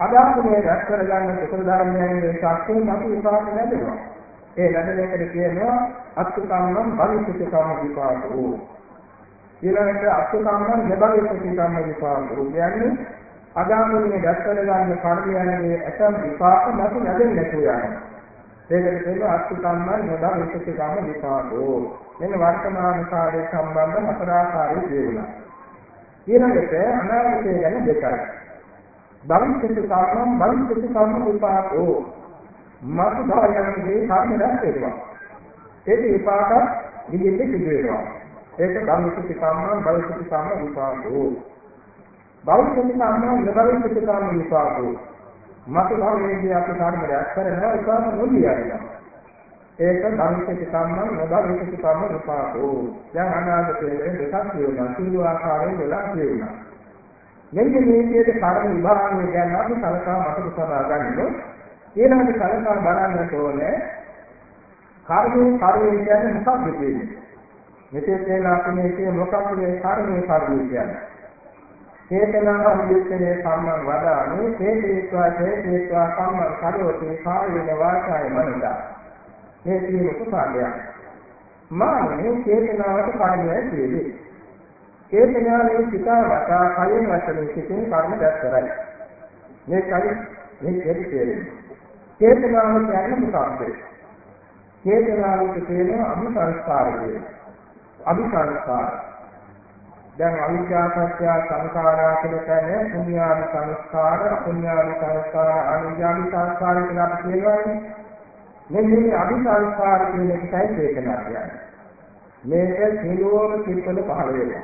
අද අපේ රැස් කරගන්න කුසල ධර්මයන්ගේ ශක්තිය මත විපාක ලැබෙනවා. ඒ ලැබෙන එකට කියනවා අත්ථ කම්මං භවිෂ්‍යත් කර්ම විපාකෝ. ඊළඟට අසුකම්ම දෙබගේ ප්‍රතිකම්ම විපාක කියන්නේ අදාමනේ දැක්කල ගන්න කර්මයන්ගේ ඇතම් විපාක නැතු නැදෙන්නේ නැතුව යනවා. ඒකට කියනවා අසුකම්ම දෙබගේ ප්‍රතිකම්ම විපාකෝ. මෙන්න වර්තමාන කාලයේ සම්බන්ධ හතරාකාරී දේවල්. ඊළඟට අනාගතය ගැන දෙකයි. භවිෂ්‍යත් කර්මම් භවිෂ්‍යත් කර්ම විපාකෝ. මාතු භාවයන්ගේ කර්ම රැස් වෙනවා. ඒක විපාක විදිහට සිදු වෙනවා. ඒක භවිෂ්‍යති කම්ම භවිෂ්‍යති කම්ම විපාකෝ. භවිෂ්‍යති කම්ම නභවිෂ්‍යති කම්ම විපාකෝ. මත භවයේදී අපි කර්ම රැස් කරනවා ඒකම නොලියනවා ඒක භවිෂ්‍යති කම්ම නභවිෂ්‍යති කම්ම විපාකෝ. දැන් අනාගතයේ දෙකක් කියනවා සියලු ආකාරයෙන් වෙලා කියනවා මෙන්න මේ විදිහට කර්ම විභාගය ගැන අපි සලකා මතක තබා ගන්න ඊළඟට සලකා බලන්නට ඕනේ කර්මයේ කර්මය කියන්නේ මොකක්ද කියන්නේ? මෙතෙක් වෙලා අපි මේ කිය මොකක්ද මේ කර්මයේ කර්මය කියන්නේ. චේතනා සම්පූර්ණයේ සම්මන් වදානේ හේතේත්වා හේතේත්වා සම්මන් කරෝති කායේන වාචාය මනසා. මේ කියන කුසලයක්. මානේ චේතනාවට කර්මය කියන්නේ. චේතනාවේ සිතාවට කයෙන් වශයෙන් සිටින කර්ම දැක් කරයි. මේ කයි මේ දෙවි කියන්නේ. චේතනාව කියන්නේ මොකක්ද? චේතනාවට කියන අනුසංස්කාරය කියන්නේ. අபிසංස්කාර දැන් අවිද්‍යාසත්‍ය සංඛාරා කියලා කියන්නේ පුඤ්ඤාවි සංස්කාර අපුඤ්ඤාවි සංස්කාර අනිත්‍යාවි සංස්කාර කියලා අපි කියනවානේ. මෙන්න මේ අபிසංස්කාර කියන එකයි වේදනා කියන්නේ. මේක සියලුම සිත්වල පහළ වෙනවා.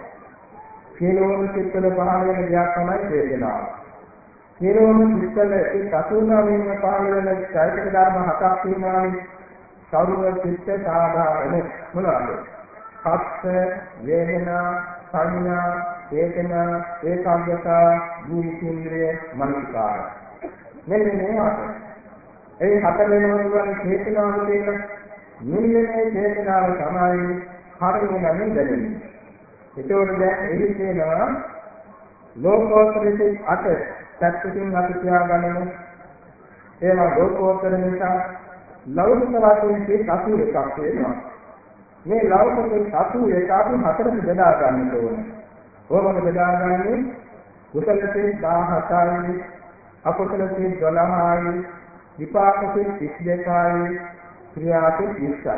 සියලුම සිත්වල පහළ වෙන දෙයක් තමයි වේදනාව සියලුම සිත්වල ඒ අසුනාවෙන් පහළ වෙන චෛතසික ධර්ම හතක් තියෙනවානේ. සෞරව චිත්ත සාධාරණ මොනවාද? පස්ස වේදනා සංඥා චේතනා ඒකාග්‍රතා ජීවිතේන්ද්‍රය මනසිකාර. මෙන්න මේවා ඒ හතර වෙනවන චේතනාව තියෙන නිල්ලේ චේතනාව තමයි හරියම දැනෙන්නේ ඒකෝට දැන් එහි තියෙනවා ලෝකෝත්තරිතේ අට පැත්තකින් අපි තියාගන්නමු ඒවා ලෝකෝත්තර නිසා ලෞකික වශයෙන් කී 81ක් වෙනවා. මේ ලෞකික සතු එක අපි හතරට බෙදා ගන්න ඕනේ. කොහොමද බෙදාගන්නේ? කුසලසේ 17යි, අකුසලසේ 12යි, විපාකසේ 32යි, ක්‍රියාසේ 20යි.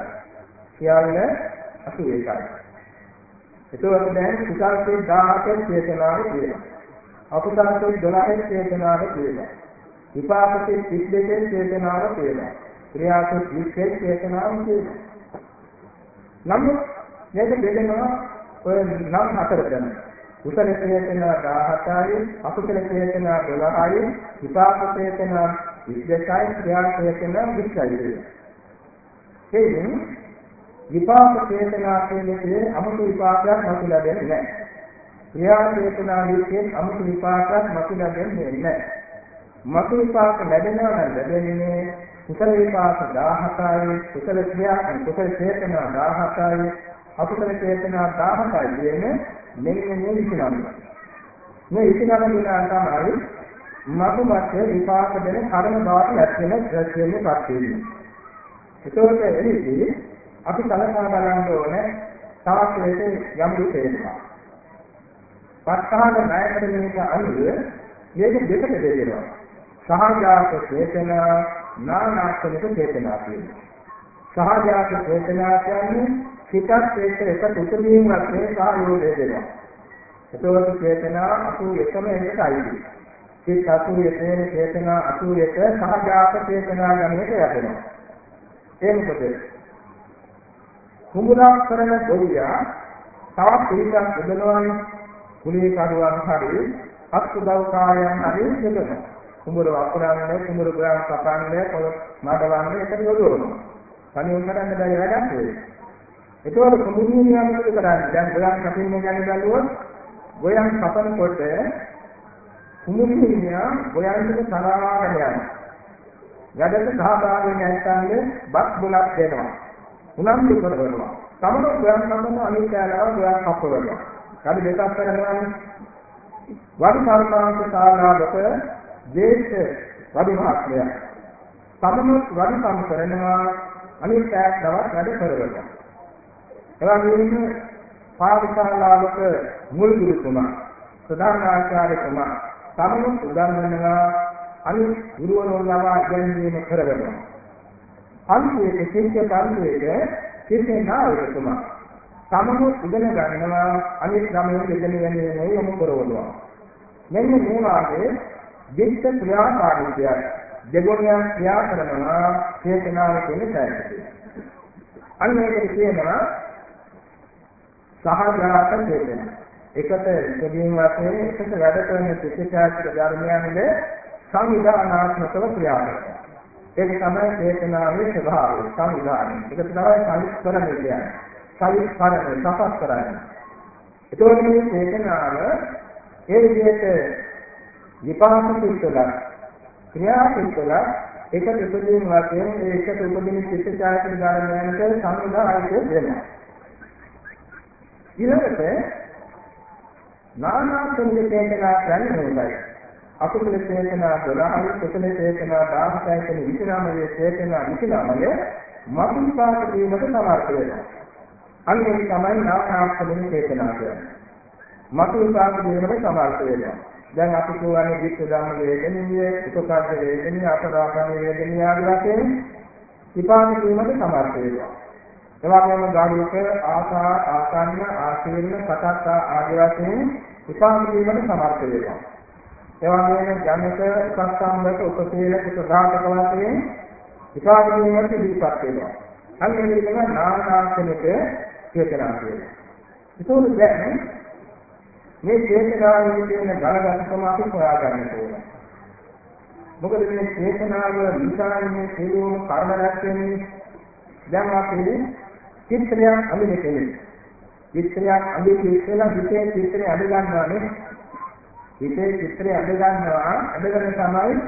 සියල්ල 81යි. එතකොට දැන් කුසලසේ 17 චේතනාව තියෙනවා. අකුසලසේ 12 චේතනාව තියෙනවා. විපාකසේ 32 චේතනාව තියෙනවා. ක්‍රියාත්මක විශේෂ චේතනාව කියන්නේ. නමුත් මේක බෙදෙනවා ඔය නම් හතරටම. කුසල චේතනා 17යි, අකුසල චේතනා 12යි, විපාක චේතනා 22යි, ක්‍රියා චේතනා 20යි. එයින් විපාක චේතනා කියන්නේ අමුතු විපාකයක් නැති ලැබෙන්නේ නැහැ. ක්‍රියා චේතනා විශ්යෙන් අමුතු විපාකයක් නැති ලැබෙන්නේ නැහැ. මතු විපාක ලැබෙනවා නම් ලැබෙන්නේ කුසල විපාක 17යි කුසල ක්‍රියා කුසල චේතනා 17යි අකුසල චේතනා 17යි කියන්නේ මෙන්න මේ විචිනම් මේ විචිනම් දිනා තමයි මතු මත විපාක දෙන කර්ම බවට ලැබෙන ද්‍රව්‍යයේ පත් වෙන්නේ. ඒකෝට එළිදී අපි කලකා බලන්න ඕනේ තවත් මේක යම් දුකේනවා පස්තාන ණයකට මේක අනුව මේක දෙකට බෙදෙනවා සහජාත චේතනා නානාත්මක චේතනා කියනවා. සහජාත චේතනා කියන්නේ සිතත් එක්ක එක උපදීන් වශයෙන් සහයෝගය දෙනවා. ඒකවල චේතනා අසු එකම එකයි. සිත අසු එකේ චේතනා අසු එක සහජාත චේතනා ගණයට යටෙනවා. ඒ මොකද? කුඹුරක් කරන ගොවියා තවත් පිළිගත් බෙදනවානේ. කුලී කඩුවක් හරි අත්දව කායයන් හරි බෙදනවා. කුඹුර වපුරන්නේ කුඹුර ග්‍රාම කපන්නේ පොළ මඩවන්නේ එතන යොදවනවා. කණියුම් කරන්න බැරි වැඩක් ඒක. ඒකවල කුඹුරින් යනකොට කරන්නේ දැන් ගොයන් කපින්න යන බැලුවොත් ගොයන් කපනකොට කුඹුරින් ගොයන්ට තරවාගෙන යනවා. යඩට සහභාගී නැත්නම් බත් බුලක් දෙනවා. උනන්දු කරනවා. තමන ගොයන් කපන අනිත් යාළුවා ගොයන් කපවනවා. කඩ දෙකක් කරනවානේ. වඩු කර්මාන්ත ශාලාවක දේශ වදිමාත්මය සමනුත් වදිකම් කරනවා අනිත් පැයක් දවස් වැඩ කරවනවා එවැගේම පාඨශාලාවක මුල් ගුරුතුමා ප්‍රධාන ආචාර්යතුමා සමනුත් උගන්වනවා අනිත් ගුරුවරුන් ලවා ඉගෙනීම කරවනවා අන්තිමේ ශිෂ්‍ය පන්තියේ ශිෂ්‍ය නායකතුමා සමනුත් ඉගෙන ගන්නවා අනිත් ගමේ ඉගෙන ගැනීම යොමු කරවනවා මෙන්න මේ වාගේ දෙත්ත ක්‍රියාකාරීත්වය දෙගොනියක් ක්‍රියා කරනවා චේතනාව කියන සැකසෙ. අන්න ඒකට කියනවා සහජාත චේතන. එකට ඉදීන් වශයෙන් එකට වැඩ කරන චිත්තචෛතසික ධර්මයන්ද සංවිධානාත්මකව ක්‍රියා කරනවා. ඒක තමයි චේතනාවේ ස්වභාවය සංවිධානය. ඒක තමයි සංස්කරණය කියන්නේ. සංස්කරණය සකස් කරන්නේ. ඒතකොට මේ චේතනාව ඒ විදිහට විපාක සිත්වල ක්‍රියා සිත්වල එකට උපදීන වශයෙන් ඒකට උපදින චිත්තචෛතසික ධර්මයන්ට සංවිධානය වෙනවා. ඊළඟට නානාත්මික චේතනා කියන්නේ අකුසල චේතනා 12යි කුසල චේතනා 16යි කියන විචාරමයේ චේතනා විචාරමයේ මතු විපාක දීමට සමර්ථ වෙනවා. අන්නේ තමයි නානාත්මික චේතනා කියන්නේ. මතු විපාක දීමට සමර්ථ වෙනවා. දැන් අපි කියවන්නේ විච්ඡ ධම්ම වේදනීය, උපකාශ වේදනීය, අපදාපන වේදනීය ආදී වශයෙන් විපාක දීමට සමර්ථ වෙනවා. එවාගෙම ගාමික ආසා ආසන්න ආශීර්ණ කටක ආදී වශයෙන් විපාක දීමට සමර්ථ වෙනවා. එවාගෙම ජනක උපස්තම්භක උපසීල කුසඝාතක වශයෙන් විපාක දීමට දීපත් වෙනවා. අන්න ඒ විදිහට නානාසනෙක චේතනා කියනවා. ඒක දැන් මේ චේතනාවේ තියෙන ගලගන්කම අපි හොයාගන්න ඕනේ. මොකද මේ චේතනාව නිසානේ සියලුම කර්ම රැස් වෙන්නේ. දැන් අපි චිත්‍රයක් අඳින්නේ කියන්නේ. චිත්‍රයක් අඳින්නේ ඉස්සෙල්ලා හිතේ චිත්‍රය අඳ ගන්නවානේ. හිතේ චිත්‍රය අඳ ගන්නවා අඳගෙන තමයි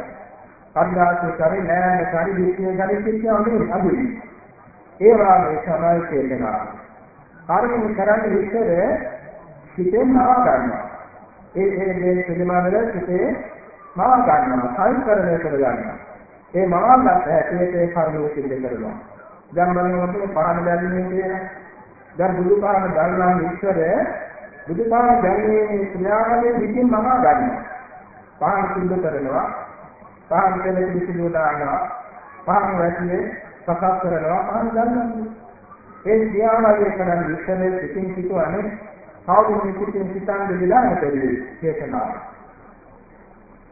අද්දාසු කරේ නෑන කරි විශ්ේ කරි චිත්‍රය අඳින්නේ. ඒ වගේ තමයි චේතනාව. කර්ම කරන්නේ ඉස්සර හිතෙන් මවා ගන්නවා. ඒ ඒ මේ පිළිමාවල හිතේ මවා ගන්නවා, සංස්කරණය කර ගන්නවා. ඒ මවාගත් හැටියට ඒ කර්ම සිද්ධ කරනවා. දැන් බලනකොට පහන දැල්මේ කියන දැන් බුදුපාන දල්නා ඉස්සර බුදුපාන දැල්මේ ක්‍රියාවලිය විදිහින් මවා ගන්නවා. පහන සිද්ධ කරනවා. පහන දෙලෙ පිළිසිදු දානවා. පහන වැටියේ සකස් කරනවා. පහන ගන්නවා. ඒ ක්‍රියාවලිය කරන ඉස්සරේ පිටින් පිටුවනේ කවුරුන් කුටින් සිතන් දෙලා නැතේ චේතනාව.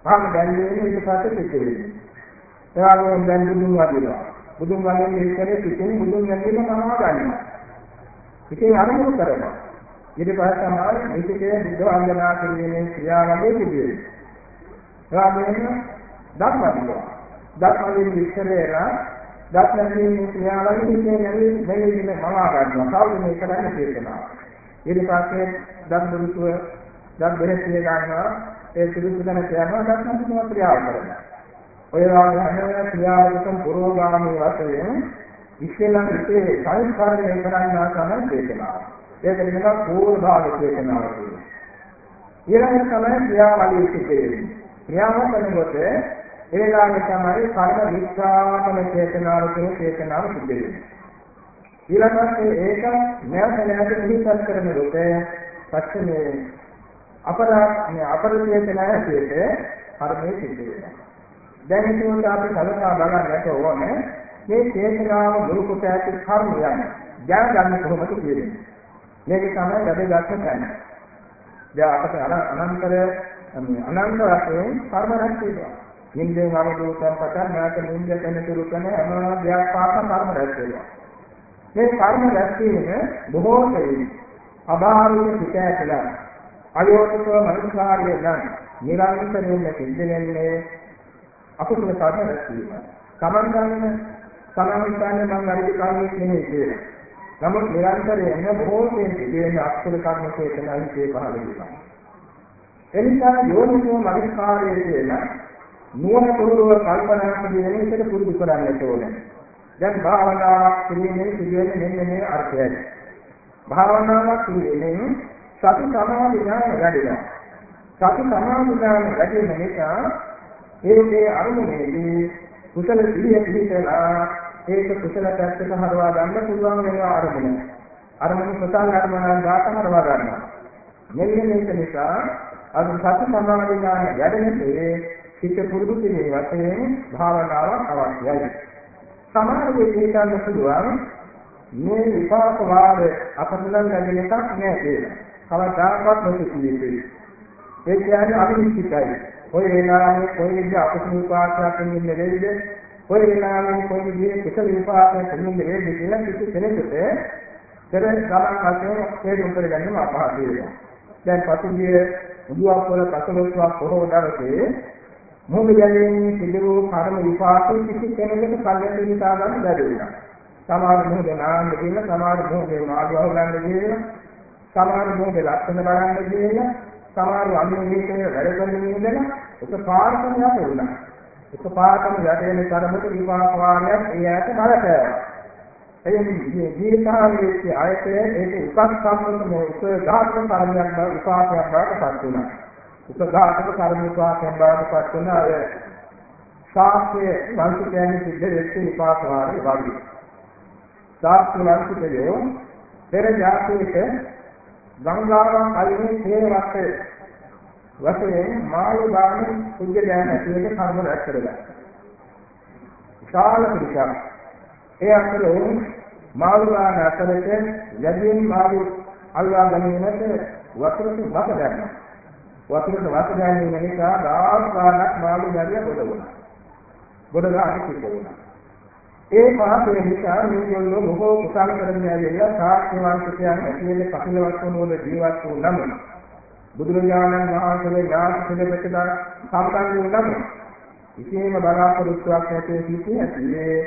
පාන බැල්ලේ ඊට පස්සේ පිටේ. ඒ වගේම දැන් දුන්නු වදිනවා. බුදුන් වහන්සේ ඉස්සරේ පිටින් බුදුන් වැඳීම සමා ගන්නවා. ඉතින් අනුමුණු කරනවා. ඊට පස්සේ තමයි මේකේ බුද්ධ වන්දනා කිරීමේ ක්‍රියාවලිය තිබෙන්නේ. එවාගෙම ධර්මදිනවා. ධර්මයෙන් විස්තරේලා ධර්මයෙන් ක්‍රියාවලිය ඉන්නේ නැති මෙලෙසින් මවා ගන්නවා. කවුද මේ කරන්නේ කියලා. ඊට පස්සේ ධර්ම රුතුව ධර්ම බෙහෙත් ගන්නවා. ඒ සුදුසු තැන කියනවා ධර්ම ක්‍රියාව කරනවා. ඔය වගේ හැම ක්‍රියාවකම පුරෝගාමී වශයෙන් ඉස්සෙල්ලා ඉතේ සංස්කාරණය කරන්නා තමයි දේශනාව. ඒක නිකන් පූර්ව භාග දේශනාව කියන්නේ. ඊළඟට තමයි ක්‍රියාවලිය සිදුවෙන්නේ. ක්‍රියාව කරනකොට ඒලාගේ තමයි කර්ම විස්රාමන චේතනාව කියන චේතනාව සිදුවෙන්නේ. ඊළඟට ඒක නැවත නැවත පිළිසත් කරනකොට පස්සේ අපරාධ අපරිචේතනාව ඇතුළේ කර්මයේ සිද්ධ වෙනවා. දැන් ඒකෝට අපි කලකා බලන්නට ඕනේ මේ චේතනාව මුල් කොට ඇති කර්මයන් දැනගන්න කොහොමද කියන්නේ. මේක තමයි වැදගත්ම තැන. දැන් අපට අනන්තර අනන්ත වශයෙන් කර්ම රැස් වෙනවා. නින්දෙන් අවබෝධයෙන් පටන් නැවත නින්ද කරන තුරු කරන හැම දෙයක් පාස කර්ම රැස් වෙනවා. මේ කර්ම රැස් වීම බොහෝ සෙයින් අභාවික පිට ඇතලා අයෝනිසව මනසාරිය නම් නිරන්තරයෙන් සිද්ධ වෙන්නේ අකුසල කර්ම රැස්වීම. තමන් ගන්න තමන් හිතන්නේ මම වැඩි කර්මයක් නෙමෙයි කියලා. නමුත් නිරන්තරයෙන් බොහෝ දෙනෙක් අකුසල කර්ම චේතනායි ඒ පහළ වෙනවා. එනිසා යෝනිසෝ මනස්කාරයේ කියලා නුවණ පුරුව කල්පනා කරගෙන ඉතල පුරුදු කරන්නට ඕනේ. දැන් භාවනාවක් කිරීමේ සිදුවෙන්නේ මෙන්න මේ අර්ථයයි. භාවනාවක් කිරීමෙන් සති සමාධි ඥාන වැඩිලා. සති සමාධි ඥාන වැඩි වෙන නිසා ඒකේ අරමුණේදී කුසල සිහිය පිහිටලා ඒක කුසල පැත්තට හරවා ගන්න පුළුවන් වෙනවා අරමුණ. අරමුණ කුසල අරමුණ දාත හරවා ගන්නවා. මෙන්න මේක නිසා අද සති සමාධි ඥාන වැඩෙන්නේ සිත පුරුදු කිරීම වශයෙන් භාවනාවක් අවශ්‍යයි. සමහර වෙලේ හිතන්න පුළුවන් මේ විපාක වාද අපතලන් ලැබෙන එකක් නෑ කියලා. කවදාකවත් නොසිතියේ. ඒ කියන්නේ අනිශ්චිතයි. කොයි වෙලාවෙ කොයි විදිහ අකුසල විපාකයක් වෙන්නේ වේද කොයි වෙලාවෙ කොයි විදිහේ කුසල විපාකයක් වෙන්නේ වේද කියලා කිසි කෙනෙකුට පෙර ගමන් වශයෙන් තේරුම් කරගන්න අපහසු වෙනවා. දැන් පසුගිය උදුවක් වල පසලොස්වක් පොහොව දවසේ මොහොතේදී සිදු කර්ම විපාක කිසි කෙනෙකුට කල්යතු හිතා ගන්න බැරි වෙනවා. සමහර මොහොතේ නාන්න කියලා සමහර මොහොතේ මාර්ගව ගන්න කියලා සමහර මොහොතේ ලක්ෂණ බලන්න කියලා සමහර අනුමේතය වැඩ කරන ඉඳලා එක පාරකම යට වුණා. එක පාරකම යට වෙන තරමට විපාක වාරයක් ඒ ඇයට බලකෑවා. එයින් ජීවිතාවයේ ආයතය ඒක උපස් සම්බන්ධ මොකද ධාතු කර්මයක් බව විපාකයක් බවට පත් වුණා. උපඝාතක කර්ම විපාකයක් බවට පත් වුණා. අය ශාස්ත්‍රයේ වංශකයන් සිද්ධ වෙච්ච විපාක වාරේ වගේ. ශාස්ත්‍ර වංශකයෝ පෙර ජාතියේ ගංගාවන් අයිනේ තේරවත් වශයෙන් මාළු දාන පුජ්‍යයන් ඇතුළේ කර්ම රැස් කරගන්නවා. විශාල පිරිසක් ඒ අතර මාළු දාන අතරේ යදින් මාළු අල්ලා ගැනීමට වතුරට වත් ගන්නවා. වතුරට වත් ගැනීම නිසා දහස් ගාණක් මාළු දැරිය ගොඩ වුණා. ගොඩ ගානේ පිට වුණා. ඒ පාපේ නිසා මේගොල්ලෝ බොහෝ කුසල කරගෙන ඇවිල්ලා සාක්ෂි වංශකයන් ඇතුළේ කපිලවත් වුණෝල ජීවත් වූ නම් බුදුරජාණන් වහන්සේගේ ඥාන පිළිපෙතට සම්බන්ධ වූ නම් විශේෂම බලාපොරොත්තුවක් නැතේ සිටී ඇතිලේ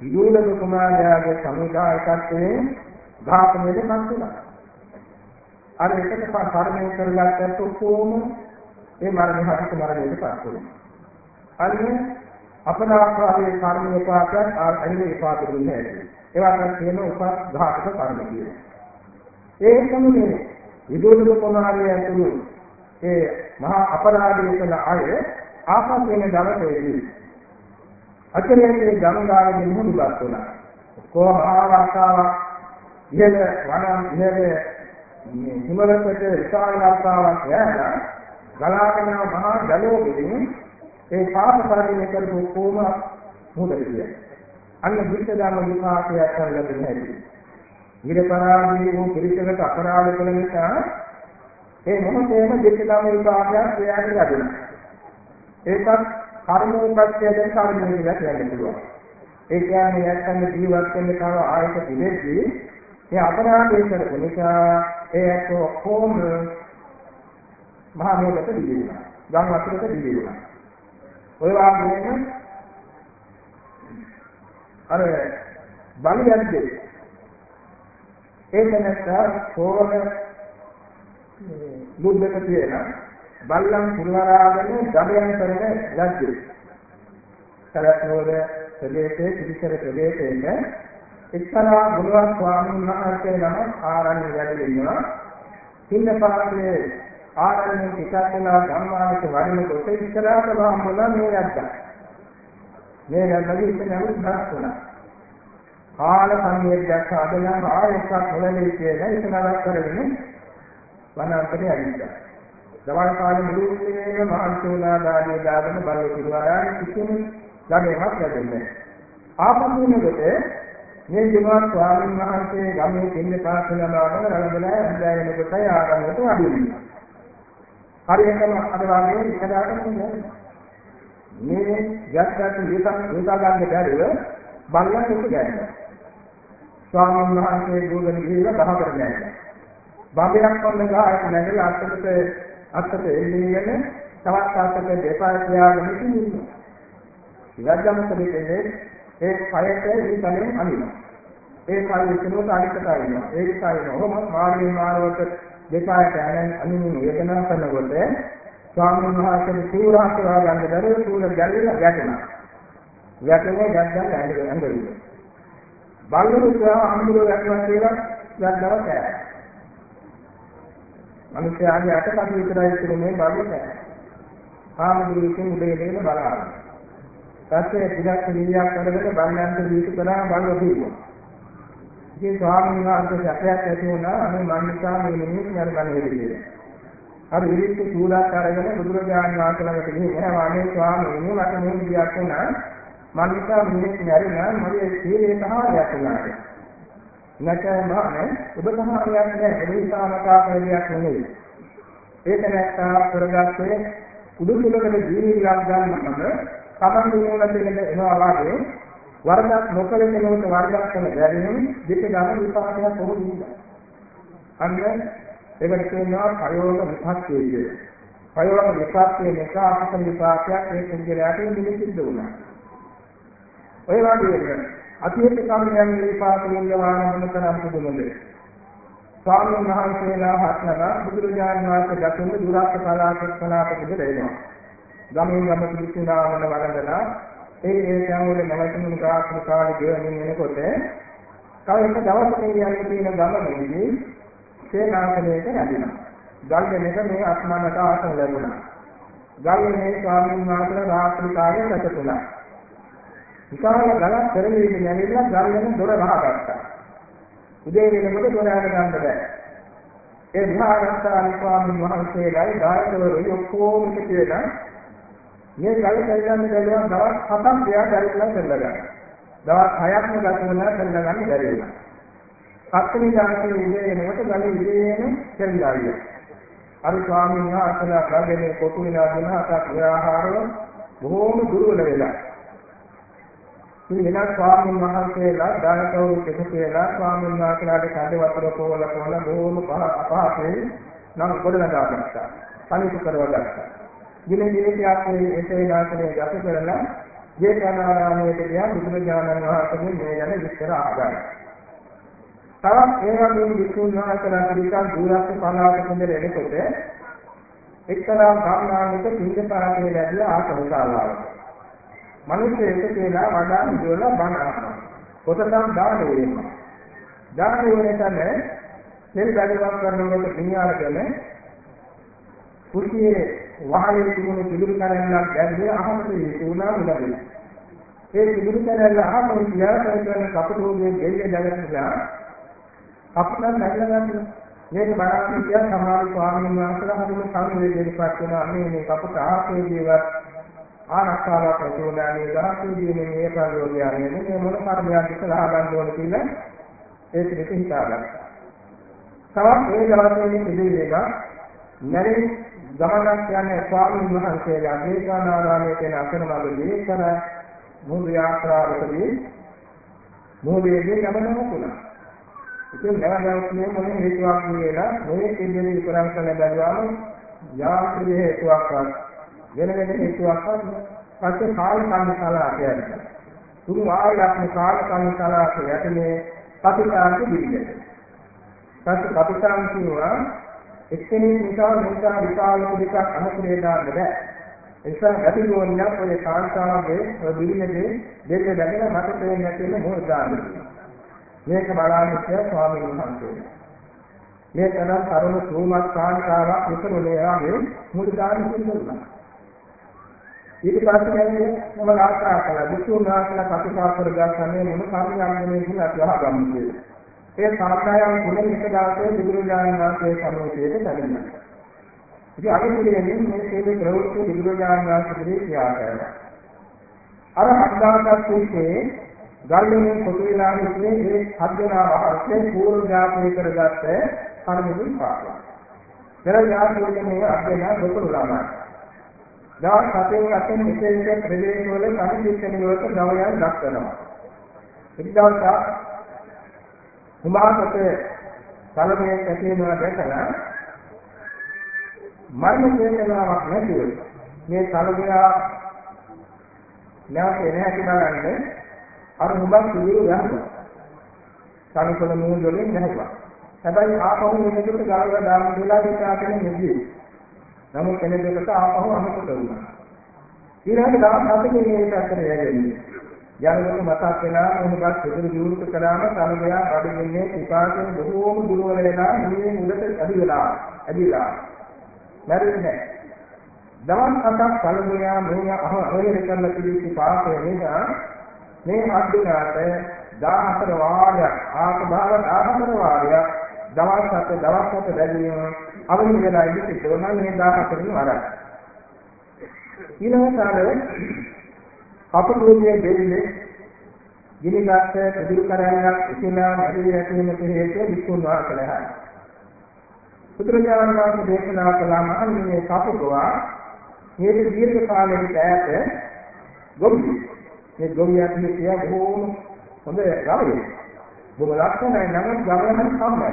විදුලක කුමාරයාගේ සමුදායකත්වයේ ඝාතනයට පත් වුණා. අර එකට කර්මය කරගත්තත් කොහොම ඒ මරණය හරිත මරණයට පත් වුණා. අන්නේ අපනාකාරයේ කර්ම විපාකයන් අනිත් විපාක දුන්නේ නැහැ. ඒවට කියන උපඝාතක කර්ම කියනවා. ඒ සමුනේ විදුලක කුමාරය ඇතුළු ඒ මහා අපරාධය කළ අය ආපස්සෙන් දවසේදී අචරයේ ගංගාවේ මුහුදුපත් වුණා. කොහොම ආවර්තාවක් ඉහළ වන ඉහළ හිමලකට විශාල වර්තාවක් යෑලා ගලාගෙන මහා ජලෝකෙකින් ඒ පාප කර්මය කරපු කොම මොකද කියන්නේ? අන්න බුද්ධ ධර්ම විපාකයක් කරලා දෙන්න හැටි. නිරපරාදී වූ පිරිසකට අපරාධ කළ නිසා ඒ මොහොතේම බුද්ධ ධර්ම විපාකයක් එයාට ලැබුණා. ඒකත් කර්මෝපත්‍යයෙන් කර්මයෙන් කියලා කියන්න පුළුවන්. ඒ කියන්නේ යැත්තන් ජීවත් වෙන්න තව ආයත පිළිදී ඒ අපරාධය කරපු නිසා ඒ ඇත්තෝ කොහොම මහා මොහොතට දිවිලා. ගම් වතුරට දිවිලා. ඔය වගේම අර බලයන්දී ඒක නැත්නම් සෝවන දුද්දක තියෙන බල්ලන් පුරවරාගෙන දඩයන් කරන ලද්දේ. සලස්නෝද ප්‍රදේශයේ පිටිසර ප්‍රදේශයේ එක්තරා බුදුන් ස්වාමීන් වහන්සේ නම ආරණ්‍ය වැඩ ඉන්නවා. හින්නපාතේ ආරණ්‍ය පිටකලා ධම්මාවත වඩිනකොට ඉස්සරහට බහමුණා මේ යද්දා. මේ යද්දාගේ ඉතින් නමුත් බස් වුණා. කාල සංවේදයක් ආදලන් ආයසක් මොළේ කියලා ඉතනක් කරගෙන වනාන්තරේ ඇවිල්ලා. දවල් කාලේ මුළුමනින්ම මහන්සියලා දාඩිය දාගෙන බලව පිළිවරාන කිසිම ළමයක් ලැබෙන්නේ නැහැ. ආපස්සුනකොට මේ දිනවත් ස්වාමීන් වහන්සේ ගමේ දෙන්නේ පාසල ලාගෙන රළදලා ඇඳගෙන කොටයි ආරම්භයට වඩිනවා. හරියටම අද වාගේ ඉස්සරහට යන්නේ. මේ යක්ෂයන් විතක් විතා ගන්න බැරිව බල්ලා කුතු ගන්නවා. ස්වාමීන් වහන්සේ දුරගෙන ගිහිල්ලා බහකට ගන්නවා. බබයක් වන්න ගායක නැගලා අත්තට අත්තට එල්ලීගෙන තවත් අත්තට දෙපා තියාගෙන ඉන්නවා. ඉවද්දමකදී ඒ කයට ඉතලෙන් අනිනවා. ඒ කය විසිනුවට අනිකට අනිනවා. ඒ කය නොවම මාර්ගයේ මානවට දෙපායට ඇලෙන් අනිමින් වේදනා කරනකොට ස්වාමීන් වහන්සේ සූරාසවා ගන්න දරුවෝ සූර ගැලවිලා ගැටෙනවා. ගැටෙන්නේ ගැද්දන් ඇඟ ඇඟ බල්ලුවා අඳුර වැටෙනවා කියලා යද්දව කෑ. මිනිස්යාගේ අටකට විතරයි ඉතුරුනේ බල්ලු කෑ. ආමුදුරකින් උදේ ඉඳගෙන බලනවා. පස්සේ ටිකක් නිලියක් කරගෙන බල්ලන්ට දීතු කරා බල්ලෝ කිව්වා. ඉතින් ස්වාමීන් වහන්සේ සැකයක් ඇති වුණා අනේ මන් නිසා මේ මිනිස්සු යන බණ හෙළියේ. අර විරිත් සූදාත් අරගෙන බුදුරජාණන් වහන්සේ ළඟට ගිහින් එනවා අනේ ස්වාමීනි මට මේ විදියක් වුණා මන් නිසා මිනිස්සු මැරුණා මගේ සීලේ සහායයක් වුණා. නැකමනේ ඔබ සහායයක් නැහැ ඒ නිසා මට ආකාරයක් නෙමෙයි. ඒක නැත්තා කරගත්තේ උඩුකුලකට ජීවිතයක් ගන්නකම තමන් දිනුවල දෙන්න එනවා වගේ වරදක් නොකළ කෙනෙකුට වරදක් කරන බැරිනම් දෙක ගන්න විපාකයක් කොහොමද ඉන්නේ? අන්න ඒකට කියනවා ප්‍රයෝග විපාකයේ කියලා. ප්‍රයෝග විපාකයේ නිසා අපසල විපාකයක් ඒ කුංජලයට නිමිතිද වුණා. ඔය වගේම අතීත කර්මයන් විපාකයෙන් යවාන මොනතරම් පුදුමද? ස්වාමීන් වහන්සේලා හත්නම බුදුරජාණන් වහන්සේ දකින්න දුරස්ත කලාප කලාපකද දෙනවා. ගමින් ගම පිළිතුනාවන වරදලා ඒ ඒ සංවල නැවතුණු ප්‍රාර්ථනා කාලේ ගෙවමින් එනකොට තව එක දවසක යන්න තියෙන ගමනේදී සේනාසනයක රැඳිනවා. ගල්ගෙනක මේ අස්මානට ආසන ලැබුණා. ගල්ගෙනේ ස්වාමීන් වහන්සේලා රාත්‍රී කාලේ රැඳුණා. විශාල ගලක් පෙරලීගෙන ඇවිල්ලා ගල්ගෙන දොර වහගත්තා. උදේ වෙනකොට දොර අර ගන්න බෑ. ඒ විහාරස්ථාන ස්වාමීන් වහන්සේලායි ධාර්මවරු ඔක්කොම කියලා මේ ගල් කල්යන්න බැලුවා දවස් 7ක් දෙයක් දැරිලා කරලා ගන්න. දවස් 6ක්ම ගත වෙලා කරලා ගන්න බැරි වුණා. හත්වෙනි දාසේ උදේ එනකොට ගල ඉදීගෙන කරලා ගියා. අර ස්වාමීන් වහන්සේලා ගලේ කොටු වෙලා දෙන හතක් ආහාරව බොහෝම දුර්වල වෙලා. මේ වෙනත් ස්වාමීන් වහන්සේලා දායකවරු එකතු වෙලා ස්වාමීන් වහන්සේලාට කඩ වතුර පොවල පොවල බොහෝම අපහසුයි නම් ගොඩනගා ගත්තා. පරිසු කරවා ගත්තා. දින ජීවිතයක් මේ එසේනාසනේ ගත කරලා ජේතවනාරාමයේ ගියා බුදුරජාණන් වහන්සේගේ මේ ගැන විස්තර අහගන්න. තවත් ඒ වගේම විසුණු වහන්සේලා පිළිකන් දුරස්ත පලාතක ඉඳලා එනකොට එක්තරා ගාමනානික පිළිපාතේ ලැබිලා ආසනශාලාවට. මිනිස්සු එක කියලා වඩා ඉඳලා බණ අහනවා. කොතනනම් දාන වෙනවා. දාන වෙනකන් මෙල් බැලුවක් කරනකොට මිනිහාරගෙන කුටියේ වහලේ තිබුණු පිළිරු කැරැල්ලක් දැන්නේ අහමට වුණා උඩගෙන. ඒ පිළිරු කැරැල්ල අහම ඉතිහාසයෙන් කරන කපටෝගේ දෙල්ලේ දැගලා අපතන් නැගලා ගන්න. මේක බලන්න කියන සමහර ස්වාමීන් වහන්සේලා හරිම සංවේදීපත් වෙනවා මේ මේ කපට ආපේ දේවත් ආනස්සාවක් ඇතිවලා මේ දහසුදී මේ මේ ප්‍රයෝගය මේ මොන කර්මයක් ඉස්සරහා ගන්න ඕන කියලා ඒ පිළික හිතාගත්තා. තවත් ඒ දවසේ පිළිවිලක නැරෙන ගමනක් යන්නේ ස්වාමීන් වහන්සේලා දේශනාරාමයේ තියෙන අසනමගදී කර මුළු යාත්‍රාවකදී මොහොතේදී ගමන නොකුණා. ඉතින් නැවනවත් මේ මොනේ හේතුවක් කියලා මොනේ කියන්නේ විතරක් කළ බැලුවාම යාත්‍රි හේතුවක්වත් වෙන වෙන හේතුවක්වත් පස්සේ කාල කන්දසලා කියන්නේ. තුන් වාරයක්ම කාල කන්දසලා කියන්නේ පටිච්චාන්ති විදිහට. පස්සේ කපිතාන් කියනවා එක්කෙනෙක් නිසා නිසා විශාල දෙකක් අනුකරේ දාන්න බෑ. ඒ නිසා ගැටිලුවන්යක් ඔය කාන්තාවගේ ඔය බිරිඳගේ දෙක දැකලා මට තේරෙන්නේ නැති වෙන මොහොත දාන්න. මේක බලන්න කියලා ස්වාමීන් වහන්සේ. මේ තරම් කරුණ සූමත් කාන්තාවක් විතරුනේ යාගේ මුළු දාන පිළිගන්නවා. ඊට පස්සේ මම ආශා කළා විසුණු වහන්සේලා කටපාඩම් කරගන්නනේ මොන කර්මයන්ගේ කියලා අපි අහගමු කියලා. ඒ සාකච්ඡාවන් තුළින් එක දවසේ බුදුරජාණන් වහන්සේ සමෝපේත බැඳුණා. ඉතින් අනිත් මේ සේවයේ ප්‍රවෘත්ති බුදුරජාණන් වහන්සේ පිළි කියා කරනවා. අර හත්දාසක් කුසේ ගල්ලේ පොතු වෙලා ඉන්නේ මේ හත්දෙනා වහන්සේ පූර්ව ඥාපනය කරගත්ත කර්මෙකින් පාවා. පෙර ඥාපනයේ අධ්‍යයන ලොකු ළමයි. දවස් හතෙන් අතෙන් මෙතෙන් ප්‍රදේශ වල සම්පූර්ණ වලට ගවයන් දක්වනවා. එක් දවසක් හිමාපත කලමේ ඇතිවෙනවා දැකලා මරණ වේදනාවක් නැතිව මේ කලබියා නැවත එන හැටි බලන්නේ අර හුඹක් සිවිරු යනවා. කලකොල මූල වලින් නැහැවා. හැබැයි ආපහු මේකට ගාව දාන්න දෙලා දෙපාරටම නෙදී. නමුත් කෙනෙකුට ආපහු අමතක වුණා. ඊළඟ දවස් හතකින් මේක අතර යන්නේ. යනකොට මතක් වෙනා මොහොතක් සිදුරු දියුණු කළාම සමගයා බඩ දෙන්නේ පිපාසයෙන් බොහෝම දුරවල වෙනා මේ මුලට ඇදිලා ඇදිලා. මැරෙන්නේ දවස් හතක් සමගයා මේ අහවල කරලා තිබී පාපය නිසා මේ අද්දුනාට 14 වාරයක් ආත්මභාව 14 වාරයක් දවස් හත දවස් හත බැලීම අවුල් වෙලා ඉඳි තෝරන මේ 14 න් වරක් ඊළඟට කපුටුවේ දෙන්නේ ගිනිගත් පිළිල් කරන්නක් ඉතිලා නැති ඇතිවෙනට හේතුව විසුණු වාසලහයි. බුදුරජාණන් වහන්සේ දේශනා කළා මහන්නේ කපුටුවා මේ දීර්ඝ කාලයකට ඈත ගොවි මේ ගොවියා කියන්නේ බොහොම හොඳ ගවයෙක්. බොහොම ලක්ෂණයි නම් ගවයන් සම්මයි.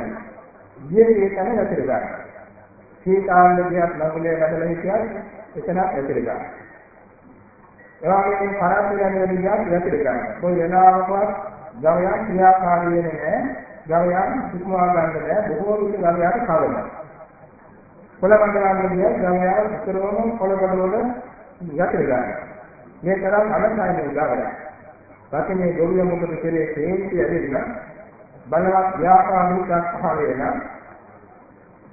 ජීවිතේ තන ඇතිර ගන්න. සීතාන්දගියක් ලඟුලේ වැඩලා හිටියා එතන ඇතිර ගන්න. එවාගෙන් පරාසය යන විදිහට වැටෙට ගන්න. කොයි වෙලාවකවත් ගවයන් ක්‍රියාකාරී වෙන්නේ නැහැ. ගවයන් සුකුමා ගන්න බෑ. බොහෝ විට ගවයාට කවනවා. කොළමණ්ඩලම් විදිය ගවයන් උතරෝම කොළබඩවල වැටෙට ගන්න. මේ තරම් අනසයිනේ ගවයන්. වාක්‍යයේ ගොවිය මොකද කෙරේ තේන්ති ඇදෙන්න බලවත් ව්‍යාපාරිකක් පහළ වෙන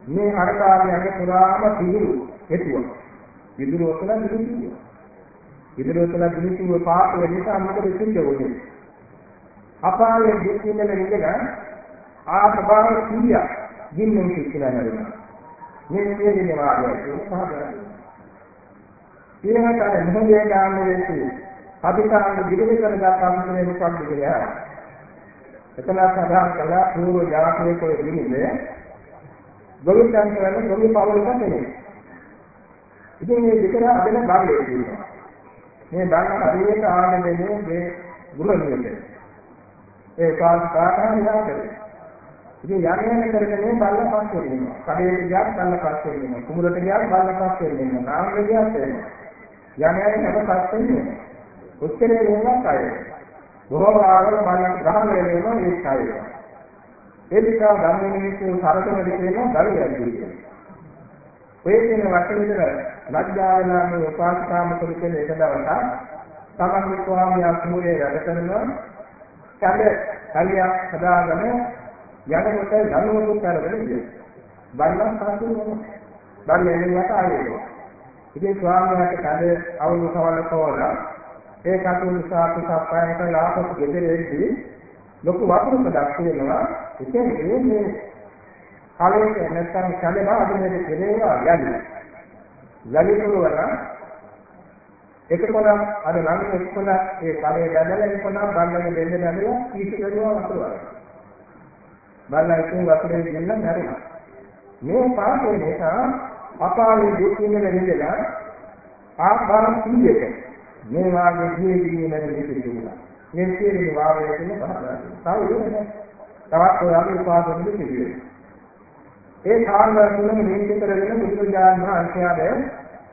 මේ අරකාරයන්ගේ පුරාම පිළිරු හේතුව. විදුරු ඔතන පිළිරු ඉදිරියටලා දිනිතුව පාප වෙන නිසා මොකද සිද්ධ වෙන්නේ? අපායේ දෙකිනෙල ඉඳලා ආත්මභාව කීය ගින්නෙන් කියලා නේද? මේ නිදේ වාග්යය පහදලා. ඊළඟට අර මොහොතේ ගාමනේ අධිකාරණ විදිහට කරගත් අන්තරේ මොකක්ද කියලා. එතන සඳහන් කළා පූර්ව ජාතකයේ කොයි දිනේ ගොවිතැන් කරන ගොවි පවලක තෙනේ. ඉතින් මේ විතර අදන බාරේ තියෙනවා. මේ ධර්ම හරියට ආගමනේ මේ ගුරුනියට. ඒ කාල කාටහරි යාකරේ. ඉතින් යන්නේ කරගෙන බල්ල පස්සේ වෙනවා. කඩේට ගියාත් බල්ල පස්සේ වෙනවා. කුඹරට ගියාත් බල්ල පස්සේ වෙනවා. නාමයට ගියාත් වෙනවා. යන්නේ නැව පස්සේ වෙනවා. උත්තරේ වෙනවා කය. බොහෝ ආවල බලන්න ගහන වෙනවා ඒ කය. ඒ නිසා ධර්ම නිමිති සරසන දෙකේම දරියයි කියන්නේ. ඔය කියන වචනේ ලැජ්ජාව නම් උපාසකාම කුරු කියන එක දවසක් තමන්ගේ ස්වාමියා කුමරේ වැඩ කරනවා. කඩ හරියක් හදාගෙන යනකොට ධනුවතු කරගෙන ඉන්නේ බල්ලන් සාදු වෙනවා බල්ලෙන් යට ආවේ ඉතින් ස්වාමියාට කඩ අවුල් කවල කවලා ඒ කටුන් සාපි සප්පායකට ලාපස් ගෙදරෙද්දී ලොකු වතුර පදක් තියෙනවා. ඉතින් මේ කලේ නැත්තම් කලේ බාදිනේ කෙරේවා යන්නේ ලැබෙනු වල එක කොනක් අර නම් එක් කොනක් ඒ කලේ බැලලා එක් කොනක් බල්ලගේ දෙන්න බැලලා කීටි කරුවා වතුර වල. බල්ලා ඉතින් වතුරේ ගෙන්න මැරුණා. මේ පාඩේ නිසා අපායේ දුකින් නිදලා ආපාර කීයක මේ වාගේ ජීවිතේ නැති දෙයක්. මේ සියලු වාරයේ තියෙන පහදා. තව ඉන්නේ තවත් ඔයාගේ උපාදෙන්නේ පිළිවෙල. ඒ කාර්ය තුනම නිමිති කරගෙන බුදුරජාණන් වහන්සේගේ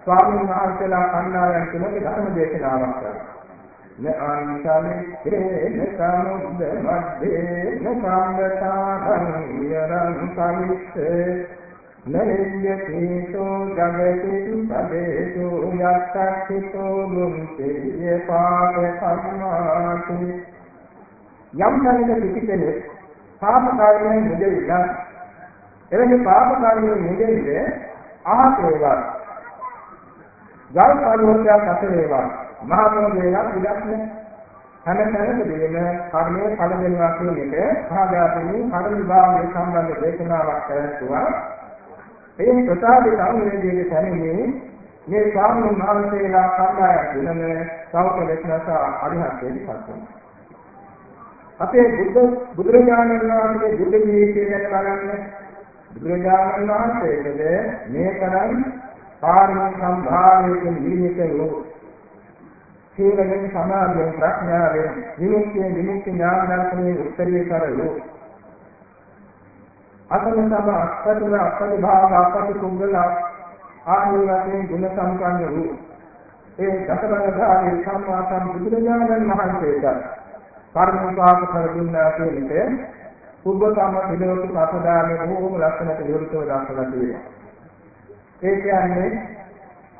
ස්වාමීන් වහන්සේලා කන්නායන් තුනක ධර්ම දේශනාවක් කරා. නআංශලිතේ නසමුද්ද මද්දේ නසම්බතාං විරං සමිස්සේ නලින්ජතේසෝ ජගති පදේසු යත්තක්ඛිතෝ මුංචේ පාප කම්මාති යම් තැනක පිටිකලේ පාප කාර්යයෙන් මුදෙවිලා එවැනි පාප කාර්යයෙන් මුදෙවිද අහස වේවා. ගල් පරිවර්තයක් අත වේවා. මහා මොහොතේවත් ඉඩක් නැහැ. හැම තැනකදීම කර්මයේ ඵල දෙනවා කියන එක භාගාපිනී කර්ම විභාගයේ සම්බන්ධ දේශනාවක් කරනවා. ඒ ප්‍රසාදී සංවේදයේ තැනෙන්නේ මේ ස්වාමීන් වහන්සේලා සම්මාය වෙනම සෞඛ්‍ය ලක්ෂණස අරිහත්ත්වයට පත් වෙනවා. අපේ බුද්ධ බුදුරජාණන් වහන්සේගේ බුද්ධ ජීවිතය ගැන බලන්න බුදුරජාණන් වහන්සේකද මේ තරම් පාරමිත සම්භාවයෙන් නිමිත වූ සීලයෙන් සමාධියෙන් ප්‍රඥාවෙන් විමුක්තිය විමුක්ති ඥාන දර්ශනයේ උත්තරීතර වූ අතන තම අත්පතුල අත්පති භාව අත්පති කුංගල ආදී වශයෙන් ගුණ සම්පන්න වූ ඒ දසබලධාරී සම්මා සම්බුදුරජාණන් වහන්සේට කර්මපාක කර දුන්නා කියන්නේ පුබ්බකම පිළිවෙත අපදානේ බොහෝම ලක්ෂණට විරුද්ධව දක්වලා තියෙනවා. ඒ කියන්නේ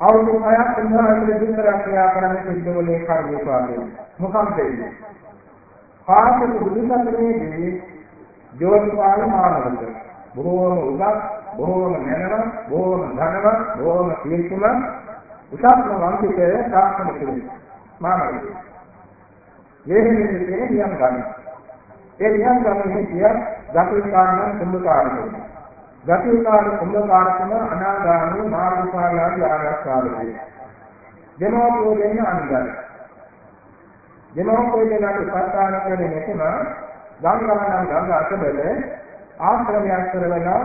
අවුරුදු 6ක් ඉඳලා විතර ක්‍රියා කරන්න සිද්ධ වුණේ කර්මපාකේ. මොකක්ද ඒ? පාසක බුදුසසුනේදී ජෝතිපාල මානවක බොහෝම උසස් බොහෝම නැනව බොහෝම ධනව බොහෝම කීර්තිමත් උසස්ම වංශිකය සාක්ෂම කෙනෙක් මානවක මේකෙන්නේ නියම් ගන්න ඒ නියම් ගන්න කිය ගතිකාරණ කුඹකාරණ ගතිකාරණ කුඹකාරකම අනාගාමී මාර්ගඵලාදී ආරක්ෂාවයි දෙමෝපියෝ දෙන්න අනුගත. දෙමෝපියෝ දෙන්නට උපස්ථාන කරන්නේ නැතුන ගංගානම් ගංගා අතබල ආශ්‍රමයක් කරවලා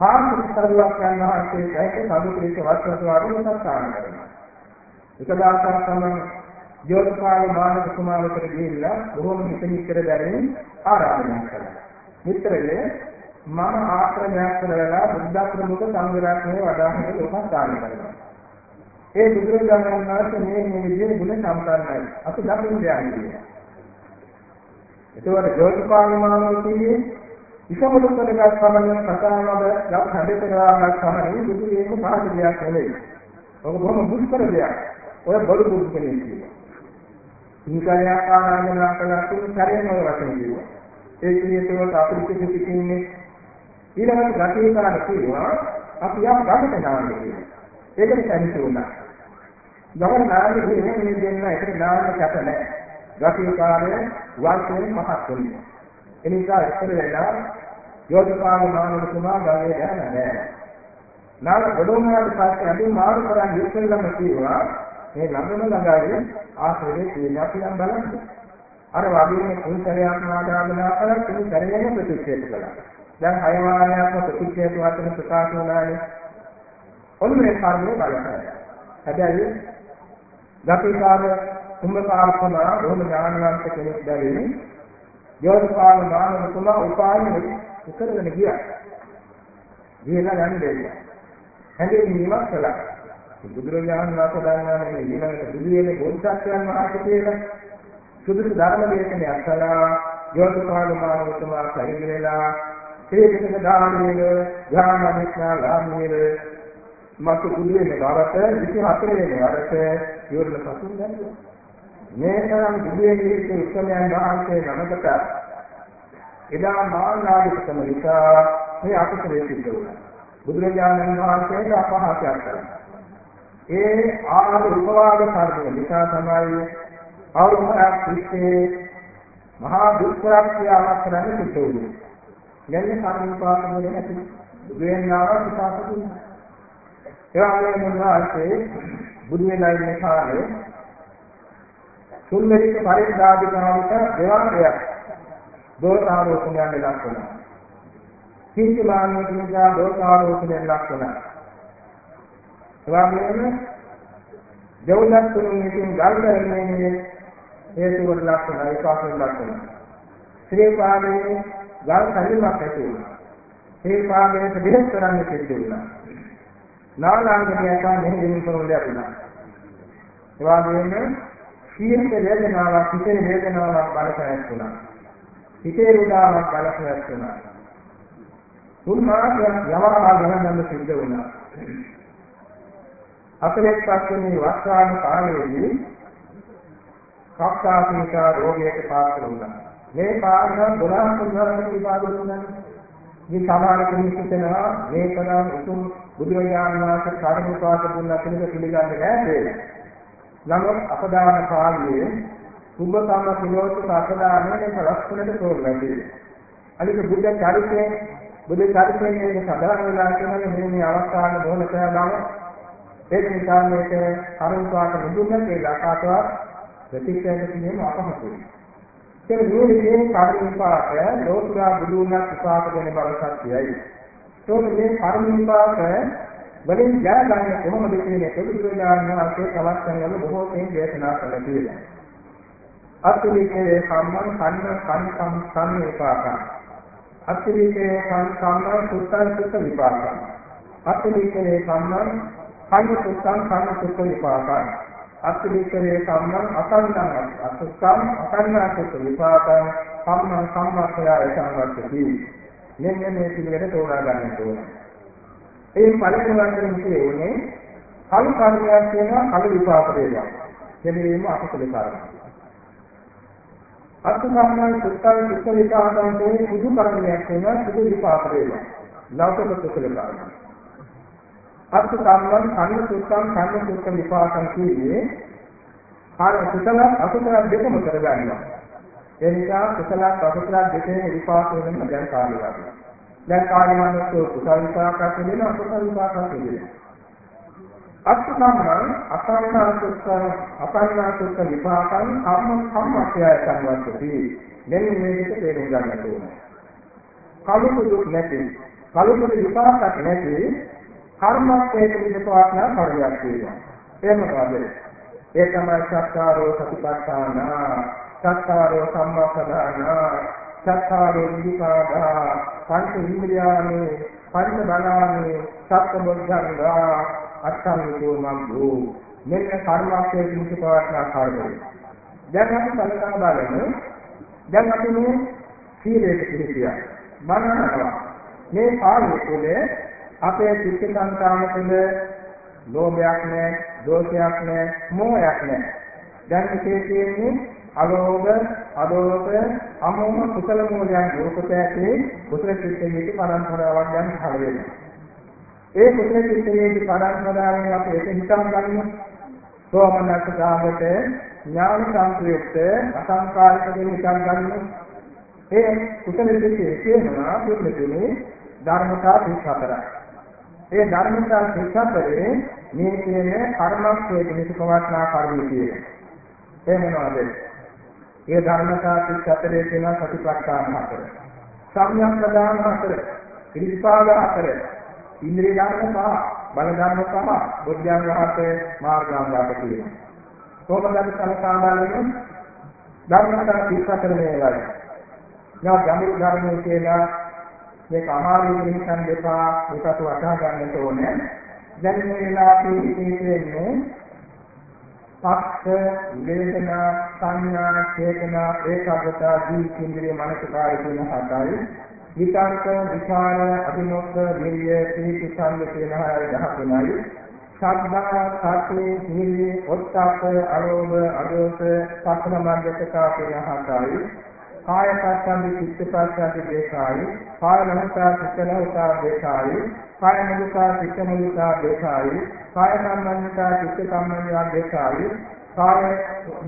පාර්ශ්ව සරුවක් යන වහන්සේ දැක සතු පිළිස වස්වතු වරුණක් සාන කරනවා. එක දාසක් තමයි ජෝතිපාල මානක කුමාරකට ගිහිල්ලා බොහොම හිතමිතර දැරෙමින් ආරාධනා කළා. මිත්‍රලේ මම ආශ්‍රමයක් කරලා බුද්ධ ප්‍රමුඛ සංඝ රත්නයේ වඩාගෙන ලෝකස්ථාන කරනවා. ඒ බුදුරජාණන් වහන්සේ මේ මේ විදිහේ ගුණ සම්පන්නයි. අපි දකින්න යන්නේ. එතකොට ජෝතිපාලමානෝ කියන්නේ ඉසමුදු කරගත් සමන කතාවද යම් හදේතරාවක් තමයි බුදු ඒක පහත දෙයක් නෙවෙයි. ඔක බොහොම දුෂ්කර දෙයක්. ඔය බඩු බුදු කෙනෙක් කියනවා. ඉන්කාරයක් ආරාධනා කළා තුන් සැරේම ඔය වචන කියනවා. ඒ කියනකොට අපිට පිටින්නේ ඊළඟට ගතිය කරන්න කියනවා අපි යම් ගමකට නාන්නේ කියනවා. ඒකට කැමති වුණා. ගමන නාන්නේ කියන්නේ මේ දෙන්න එකට නාන්න කැප නැහැ. ගතිකාරය වර්ෂයෙන් මහත් වෙනවා. එනිසා ඉස්සර වෙලා යෝධපාල මානවතුමා ගාවේ යන්නේ නැහැ. නාල ගොඩෝනාට පස්සේ අඳුන් මාරු කරන් ඉස්සෙල්ලම කිව්වා මේ ළඟම ළඟයි ආශ්‍රයේ තියෙන අපි නම් බලන්න. අර වගේම කුසලයක් ආදාගනා කරලා කුසල කරගෙන ප්‍රතික්ෂේප කළා. දැන් හය වාරයක්ම ප්‍රතික්ෂේප වචන ප්‍රකාශ වුණානේ. ඔන්නේ කර්මය බලන්න. හැබැයි ගතිකාරය කුම්භකාරකම රෝම ඥානවන්ත කෙනෙක් බැවින් යෝධපාල ඥානතුමා උපායන උකරගෙන ගියා. ගියලා යන්නේ දෙන්න. හැඳින්වීමක් කළා. බුදුරජාණන් වහන්සේ දන්නා මේ ඊළඟට බුදු වෙන්නේ බෝධිසත්වයන් වහන්සේ කියලා සුදුසු ධර්ම දේශනයක් කළා. යෝධපාල ඥානතුමා පරිගණලා තේජක දානීය ඥාන විඥා ලාභීය මතු බුදු වෙන වරට 24 වෙනි වරට යෝධල පසුන් දැන්නා. මේ තරම් දිව්‍යගීත උත්සවයන් වහන්සේ නමකට එදා මානාදිකම නිසා මේ අකුසලයේ සිද්ධ වුණා. බුදුරජාණන් වහන්සේට අපහාසයක් කළා. ඒ ආහාර උපවාද කර්ම නිසා තමයි අවුරුද්දක් තිස්සේ මහා දුෂ්කරක්‍රියාවක් කරන්න සිද්ධ වුණේ. යන්නේ කර්මපාත වල ඇති බුදුරජාණන් වහන්සේ දුන්නා. ඒ වගේම උන්වහන්සේ බුදු වෙලා ඉන්න කාලේ තුන්වෙනි පරිද්දාදිකාවට දෙවාරයක් දෝෂාරෝපණයන් ලක් වෙනවා. කිංචමානෝ කිංචා දෝෂාරෝපණයන් ලක් වෙනවා. එවාගෙම දෙව්ලක් තුනුන් විසින් ගල් කරන්නේ හේතු කොට ලක්ෂණ විපාකෙන් ලක්ෂණ. ශ්‍රී පාදයේ ගල් කලිමක් ඇති වුණා. ශ්‍රී පාදයේ දෙහෙත් කරන්නේ සිද්ධ වුණා. නාලාංගිකයන් මෙහි දෙමින් කරුණ දෙයක් වුණා. එවාගෙම සීමිත වේදනාවක් හිතේ වේදනාවක් බලපෑක් වුණා. හිතේ රුදාවක් බලපෑක් වුණා. තුන් මාසයක් යවරා ගහන්න සිද්ධ වුණා. අතලෙක් පස්සේ වස්වාන කාලයේදී කක්කාසීකා රෝගයට පාත්‍ර වුණා. මේ කාරණා 12 පුද්ගලයන්ට විපාක දුන්නා. මේ සමාන කෙනෙක් හිතනවා මේ තරම් උතුම් බුදුරජාණන් වහන්සේ කාර්යපාත දුන්නා කියන පිළිගන්නේ නැහැ නමුත් අපදාන කාලයේ සුභකම පිළිවෙත් අපදානයේ ලක්ෂණයට තෝරගන්නේ. අනික බුද්ධ චරිතයේ බුද්ධ චරිතයේ සදාන වෙලා කියන මේ අවස්ථාවේ බොහොම කරනවා ඒක නිසා මේක අරුණාට මුදුන්නට ඒ ලකාටවත් ප්‍රතික්ෂේප කිරීම අපහසුයි. ඒ නියමයෙන් කාර්යපාක ලෝතුරා බුදුන්වත් විපාක දෙන බව සත්‍යයි. ඒක මේ කර්මවිපාක වලින් ජයගන්න කොහොමද කියන එක බුදුරජාණන් වහන්සේ තවත් සංගම බොහෝ තෙන් දේශනා කළා කියලා. අත්විකේ සම්මන් කන්න කන් සම් විපාක. අත්විකේ සම්මන් සුත්තං සුත්ත විපාක. අත්විකේ සම්මන් කන්න සුත්තං කන්න සුත්ත විපාකං. අත්තිවිකරේ සම්මන් අසන්නං අසුස්සං අසන්නාසුත් විපාකං. සම්මන් සම්මස්සය සංවත්තති මෙන්න මේ පිළිවෙල තෝරා ගන්න ඕනේ. ඒ පළවෙනි වන්දන විශ්ේ උනේ කලු කර්මයක් වෙනවා කලු විපාක දෙනවා කෙනෙම අකුසල කාරණා අත්සම්මන් සුත්තං සුත්ත විපාකං කියන්නේ සුදු කර්මයක් වෙනවා සුදු විපාක දෙනවා ලෞකික කුසල කාරණා අර්ථ සම්මන් කන්න සුත්තම් කන්න සුත්ත විපාකම් කියන්නේ ආර කුසල අකුසල දෙකම කරගන්නවා. ඒ නිසා කුසල අකුසල දෙකේ විපාක වෙනම දැන් කාර්යයක්. දැන් කාර්යමනස කුසල විපාකයක් දෙන අකුසල විපාකයක් දෙන. අර්ථ සම්මන් අසන්නා සුත්ත අපන්නා සුත්ත විපාකම් කම්ම සම්මතය සංවත්තති. මෙන්න මේක තේරුම් ගන්න ඕනේ. කලුපු දුක් නැති කලුපු විපාකයක් නැති කර්මස්තේක විදපවත්නා කර්මයක් කියනවා. එහෙම වගේ. ඒ තමයි සත්‍තාරෝ සතිපට්ඨාන, සත්‍තාරෝ සම්මාසදාන, සත්‍තාරෝ නිපාදා, පංච ඉන්ද්‍රියානේ, පංච බලානේ, සත්‍ය බොද්ධංගා, අට්ඨාංගෝ මග්ගෝ. මෙන්න කර්මස්තේක විදපවත්නා කර්මය. දැන් අපි සලකා බලමු. දැන් අපි මේ සීලයට පිළිපියා. මනනවා. මේ පාළුවේ තුනේ අපේ චිත්ත සංකාම තුළ ලෝභයක් නැහැ, දෝෂයක් නැහැ, මෝහයක් නැහැ. දැන් ඉතේ තියෙන්නේ අලෝභ, අදෝෂ, අමෝහ කුසල මූලයන් රූපත ඇති කුසල චිත්තයේ පරම්පරාවක් දැන් පහළ වෙනවා. ඒ කුසල චිත්තයේ පරම්පරාවෙන් අපි ඒක හිතන් ගන්න සෝමනස්සකාගත ඥාන සංයුක්ත අසංකාරික දෙයක් හිතන් ගන්න. ඒ කුසල චිත්තයේ කියනවා පුදුමතුනේ ධර්මතා 34යි. ඒ ධර්මතා ශික්ෂාපරේ මේ කියන කර්මස්සේ නිසකවත්නා කර්ම කියන. ඒ මොනවද? ඒ ධර්මතා ශික්ෂාපරේ කියන සතිපට්ඨාන හතර. සම්‍යක් ප්‍රදාන හතර. ඉරිපාද හතර. ඉන්ද්‍රිය ධර්ම පහ, බල ධර්ම පහ, බුද්ධාංග හතර, මාර්ගාංග හතර කියන. කොහොමද සලකා බලන්නේ? ධර්මතා ශික්ෂාපරේ මේවයි. යා ගැඹුරු ධර්මයේ කියලා මේක අමාරුයි හිතන් දෙපා ඒකට වටහා ගන්නට ඕනේ. දැන් මේ වෙලාවේ ඉතිරෙන්නේ පක්ෂ වේදනා සංඥා චේතනා ඒකාග්‍රතා ජීවිතේන්ද්‍රිය මනසකාරය කියන හතරයි. විතර්ක විචාර අභිනෝක නිර්ය පිහිටි සංග කියන හය දහතුනයි. සද්ධා සති නිර්ය ඔත්තප්ප අරෝධ අදෝස සක්න මග්ගතකා කියන හතරයි. කාය පස්සන්දි චිත්ත පස්සන්දි දේශායි කාය නමතා චිත්ත නමතා දේශායි කාය මුදිතා චිත්ත මුදිතා දේශායි කාය සම්බන්ධතා චිත්ත සම්බන්ධතා දේශායි කාය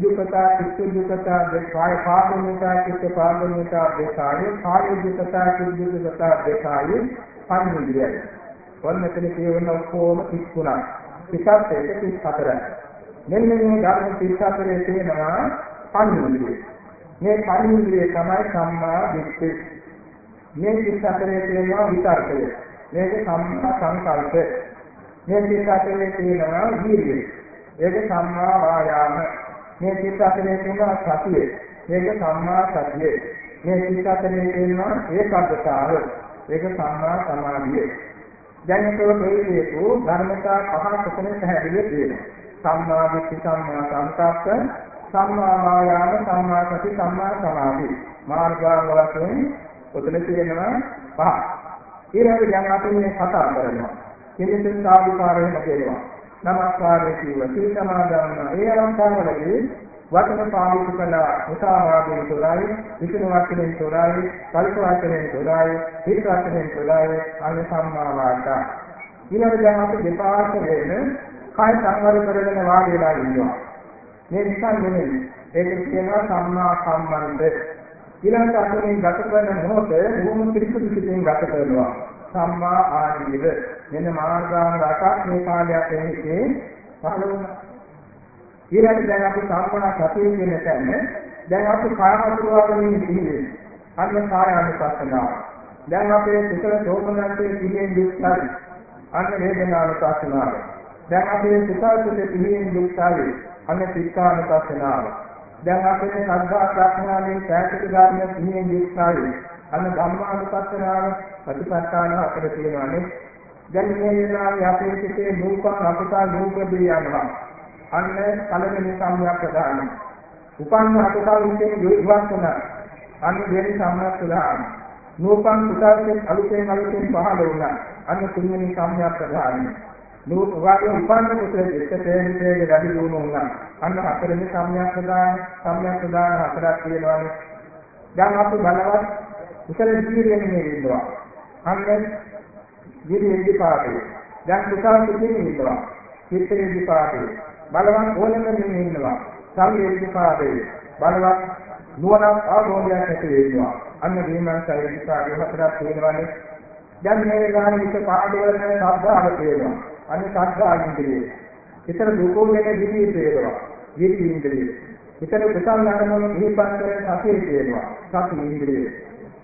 දුක්ඛතා චිත්ත දුක්ඛතා දේශායි පාපුඤ්ඤතා චිත්ත පාපුඤ්ඤතා දේශායි කාය දුක්ඛතා චිත්ත දුක්ඛතා දේශායි පඤ්ඤුදියයි වන්න මෙතන කියවන ඔක්කොම 33ක් පිටත් එක 34යි මෙන්න මේ ධර්ම 34 තියෙනවා පඤ්ඤුදියයි මේ පරිහිඳුවේ තමයි සම්මා දිට්ඨි. මේ සිත් අතරේ තියෙනවා විතර්කය. මේක සම්මා සංකල්ප. මේ සිත් අතරේ තියෙනවා වීර්යය. ඒක සම්මා වායාම. මේ චිත්ත අතරේ තියෙනවා සතිය. මේක සම්මා සතිය. මේ චිත්ත අතරේ තියෙනවා ඒකාග්‍රතාව. ඒක සම්මා සමාධිය. දැන් ඒක ප්‍රේතේතු ධර්මතා පහ කොතන පැහැදිලි තියෙනවා. සම්මා දිට්ඨි සම්මා සංකප්ප සම්මා වායාම සම්මා සති සම්මා සමාධි මාර්ගාංග වශයෙන් ඔතන තියෙනවා පහ. ඊළඟට දැන් අපි මේ කතා කරනවා. කෙලෙසෙන් සාධුකාරයෙන් කියනවා. නමස්කාරය කිව්ව සීල සමාදන් ඒ අලංකාරවලදී වචන පාවිච්චි කළා මුසාවාදයෙන් තොරයි විෂණ වචනෙන් තොරයි කල්ප වචනෙන් තොරයි හිත වචනෙන් තොරයි අන්න සම්මා වාචා ඊළඟ දැන් අපි දෙපාර්ශ්ව වෙන කාය සංවර කරගෙන වාඩි වෙලා ඉන්නවා මේ නිසා නෙමෙයි ඒක කියනවා සම්මා සම්බන්ධ ඊළඟට අපි මේ ගත කරන මොහොතේ බොහොම පිළිසුදු සිතින් ගත කරනවා සම්මා ආජීව මෙන්න මාර්ගාංග රටක් මේ කාලයක් එන්නේ පහළ වුණා. ඊළඟට දැන් අපි සම්මා සතිය කියන තැන දැන් අපි කාය හසුරුවාගෙන ඉන්නේ. අන්න කාය අනුපස්සනාව. දැන් අපේ කුසල සෝමනන්තයේ පිළිෙන් දුක්ඛයි. අන්න වේදනානුපස්සනාව. දැන් අපේ කුසල සුඛේ පිළිෙන් දුක්ඛයි. අන්න චිත්තානුපස්සනාව. දැන් අපේ සද්ධා ප්‍රඥාවේ සෑහිත ධර්ම පිළිෙන් දුක්ඛයි. අන්න ධම්මානුපස්සනාව ප්‍රතිපත්තාන අපිට තියෙනවානේ. දැන් මේ වෙලාවේ අපේ සිතේ නූපන් අපසාර නූපදී යනවා. අන්න පළවෙනි සම්‍යක් ප්‍රදාන. උපන්න අපසාර විශේෂ විවස්තන. අන්න දෙවෙනි සම්‍යක් ප්‍රදාන. නූපන් කුසලයෙන් අලුතෙන් අලුතෙන් පහළ වුණා. අන්න තුන්වෙනි සම්‍යක් ප්‍රදාන. නූප වාගේ උපන්න කුසලයේ එක්තේ ඉතේ වැඩි දියුණු වුණා. අන්න හතරවෙනි සම්‍යක් ප්‍රදාන සම්‍යක් ප්‍රදාන හතරක් තියෙනවානේ. දැන් අපි බලවත් කුසල දීර්යෙන් මේ ඉන්නවා. අන්න දීර්යෙන් දීපාතේ. දැන් කුසල කුසලෙන් ඉන්නවා. චිත්තේ දීපාතේ. බලවත් ඕනෙමින් ඉන්නවා. සංවේ දීපාතේ. බලවත් නුවණක් ආභෝධයක් ඇති වෙනවා. අන්න දීමන්සයි දීපාතේ හතරක් තියෙනවානේ. දැන් මේ වෙලාවේ විත පාඩවල ශබ්දාව තියෙනවා. අන්න ශබ්දා ඉන්ද්‍රිය. ඊතර දුකෝ වෙන දිවි තියෙනවා. දිවි ඉන්ද්‍රිය. ඊතර කුසල ධර්මවල දීපන් කරන සතිය තියෙනවා. සති ඉන්ද්‍රිය.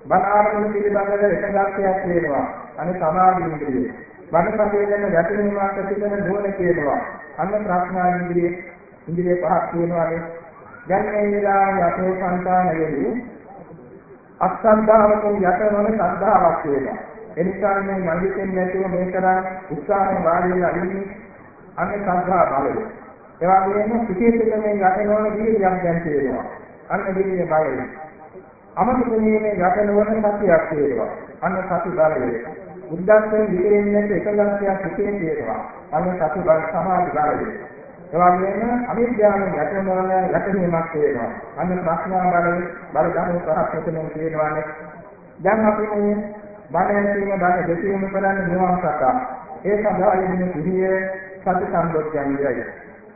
බණාරමුණු පිළිබඳව එකගතයක් කියනවා. අනේ සමාධි ඉන්ද්‍රිය. බණ සංවේදන ගැටීමක් ඇතිවන නුවණ කියනවා. අන්න ප්‍රඥා ඉන්ද්‍රිය ඉන්ද්‍රිය පහක් කියනවානේ. දැන් මේ විලාවේ අපේ සංකානයේදී අස්සද්ධාවකින් යටවන ශ්‍රද්ධාවක් කියනවා. එනිසා මේ මනිතෙන් නැතුව මේ තරම් උත්සාහයෙන් වාඩි වෙලා ඉන්නේ අන්න ශ්‍රද්ධා බලය. ඒ වගේම විශේෂයෙන්ම යටනවන දීර්යම් දැන් තියෙනවා. අන්න දීර්ය බලය. අමතකීමේ යට නොවන සතියක් තියෙනවා. අන්න සති බලය. බුද්ධත්වයෙන් විතරින්නේ එකලක්ෂයක් හිතේ තියෙනවා. අන්න සති බල සමාධි බලය. එවැගේම අවිද්‍යාවෙන් යට නොවන යටවීමක් තියෙනවා. අන්න ප්‍රඥා බලය බල ධර්ම පහක් මෙතන තියෙනවානේ. දැන් අපි මේ බණ ඇසීම බණ දෙකීම කරන්නේ නිවන් සතා. ඒ සඳහා යෙදෙන සිහිය සති සම්බොධ්‍යංගයයි.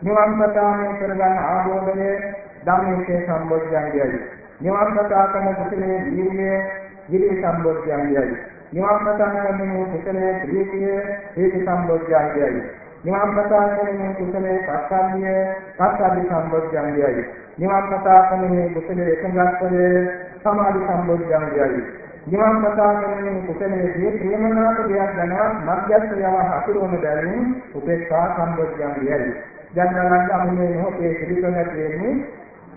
නිවන් සතාමේ කරගන්න ආභෝධය ධම්මයේ සම්බොධ්‍යංගයයි. නිවන් කතා කරන කුසලයේ දීර්ඝය විරි සම්බොධ්‍යංගයයි. නිවන් කතා කරන මේ කුසලයේ ප්‍රීතිය හේතු සම්බොධ්‍යංගයයි. නිවන් කතා කරන මේ කුසලයේ පස්සද්ධිය පස්සද්ධි සම්බොධ්‍යංගයයි. නිවන් කතා කරන මේ කුසලයේ එකඟත්වය සමාධි සම්බොධ්‍යංගයයි. නිවන් කතා කරන මේ කුසලයේ ප්‍රේමනාක දෙයක් දැනවත් මධ්‍යස්ථ යව හසුරුවන බැවින් උපේක්ෂා සම්බොධ්‍යංගයයි. දැන් ගන්න අපි මේ මොහොතේ පිළිගන්න තියෙන්නේ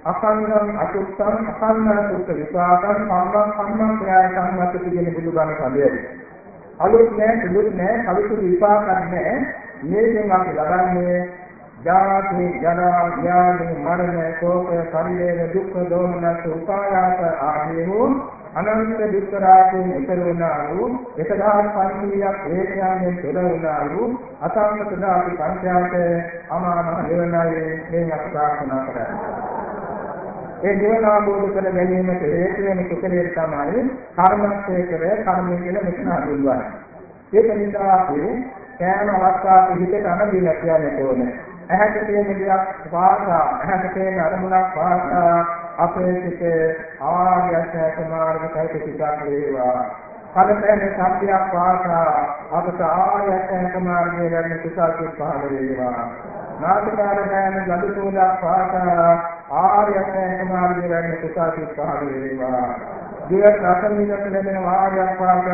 අසංගම් අසුත්තම් අසංගම් සුත්ත විපාකම් සම්මන් සම්මන් ප්‍රාය සම්මත කියන බුදුබණ කඩේ. අලුත් නෑ සුදුත් නෑ කවිසු විපාකක් නෑ. මේකෙන් අපි ලබන්නේ ජාති ජරා ව්‍යාධි මරණ ශෝක පරිදේව දුක්ඛ දෝමනස් උපායාස ආදී වූ අනන්ත දුක්ඛරාජයෙන් ඉතර වුණා වූ 1500ක් හේතයන්ෙන් තොර වුණා වූ අසංගත දාති සංඛ්‍යාත අමාමහ නිවනයි මේ අපි ප්‍රාර්ථනා කරන්නේ ඒ නිවන අවබෝධ කර ගැනීමට හේතු වෙන කුසලයේ තමයි කර්මක්ෂේත්‍රය කර්මය කියලා මෙතන හඳුන්වන්නේ. ඒක නිසා අපි කෑම අවස්ථාවේ හිතට අනදින කියන්නේ ඕනේ. ඇහැට තියෙන දෙයක් වාසා ඇහැට තියෙන අරමුණක් වාසා අපේ සිට ආර්යසත් මාර්ගයට පිටක් වේවා. කලපෑනේ සත්‍යයක් වාසා අපට ආර්යසත් මාර්ගයේ යන කුසල් පහළ වේවා. නාටකාරයන් ගඳ සෝදා වාසා ආර්ය අෂ්ටාංග මාර්ගයේ වැඩි කුසාසිත පහළ වේවා. දිවට අසමිනට ලැබෙන ආර්ය පාද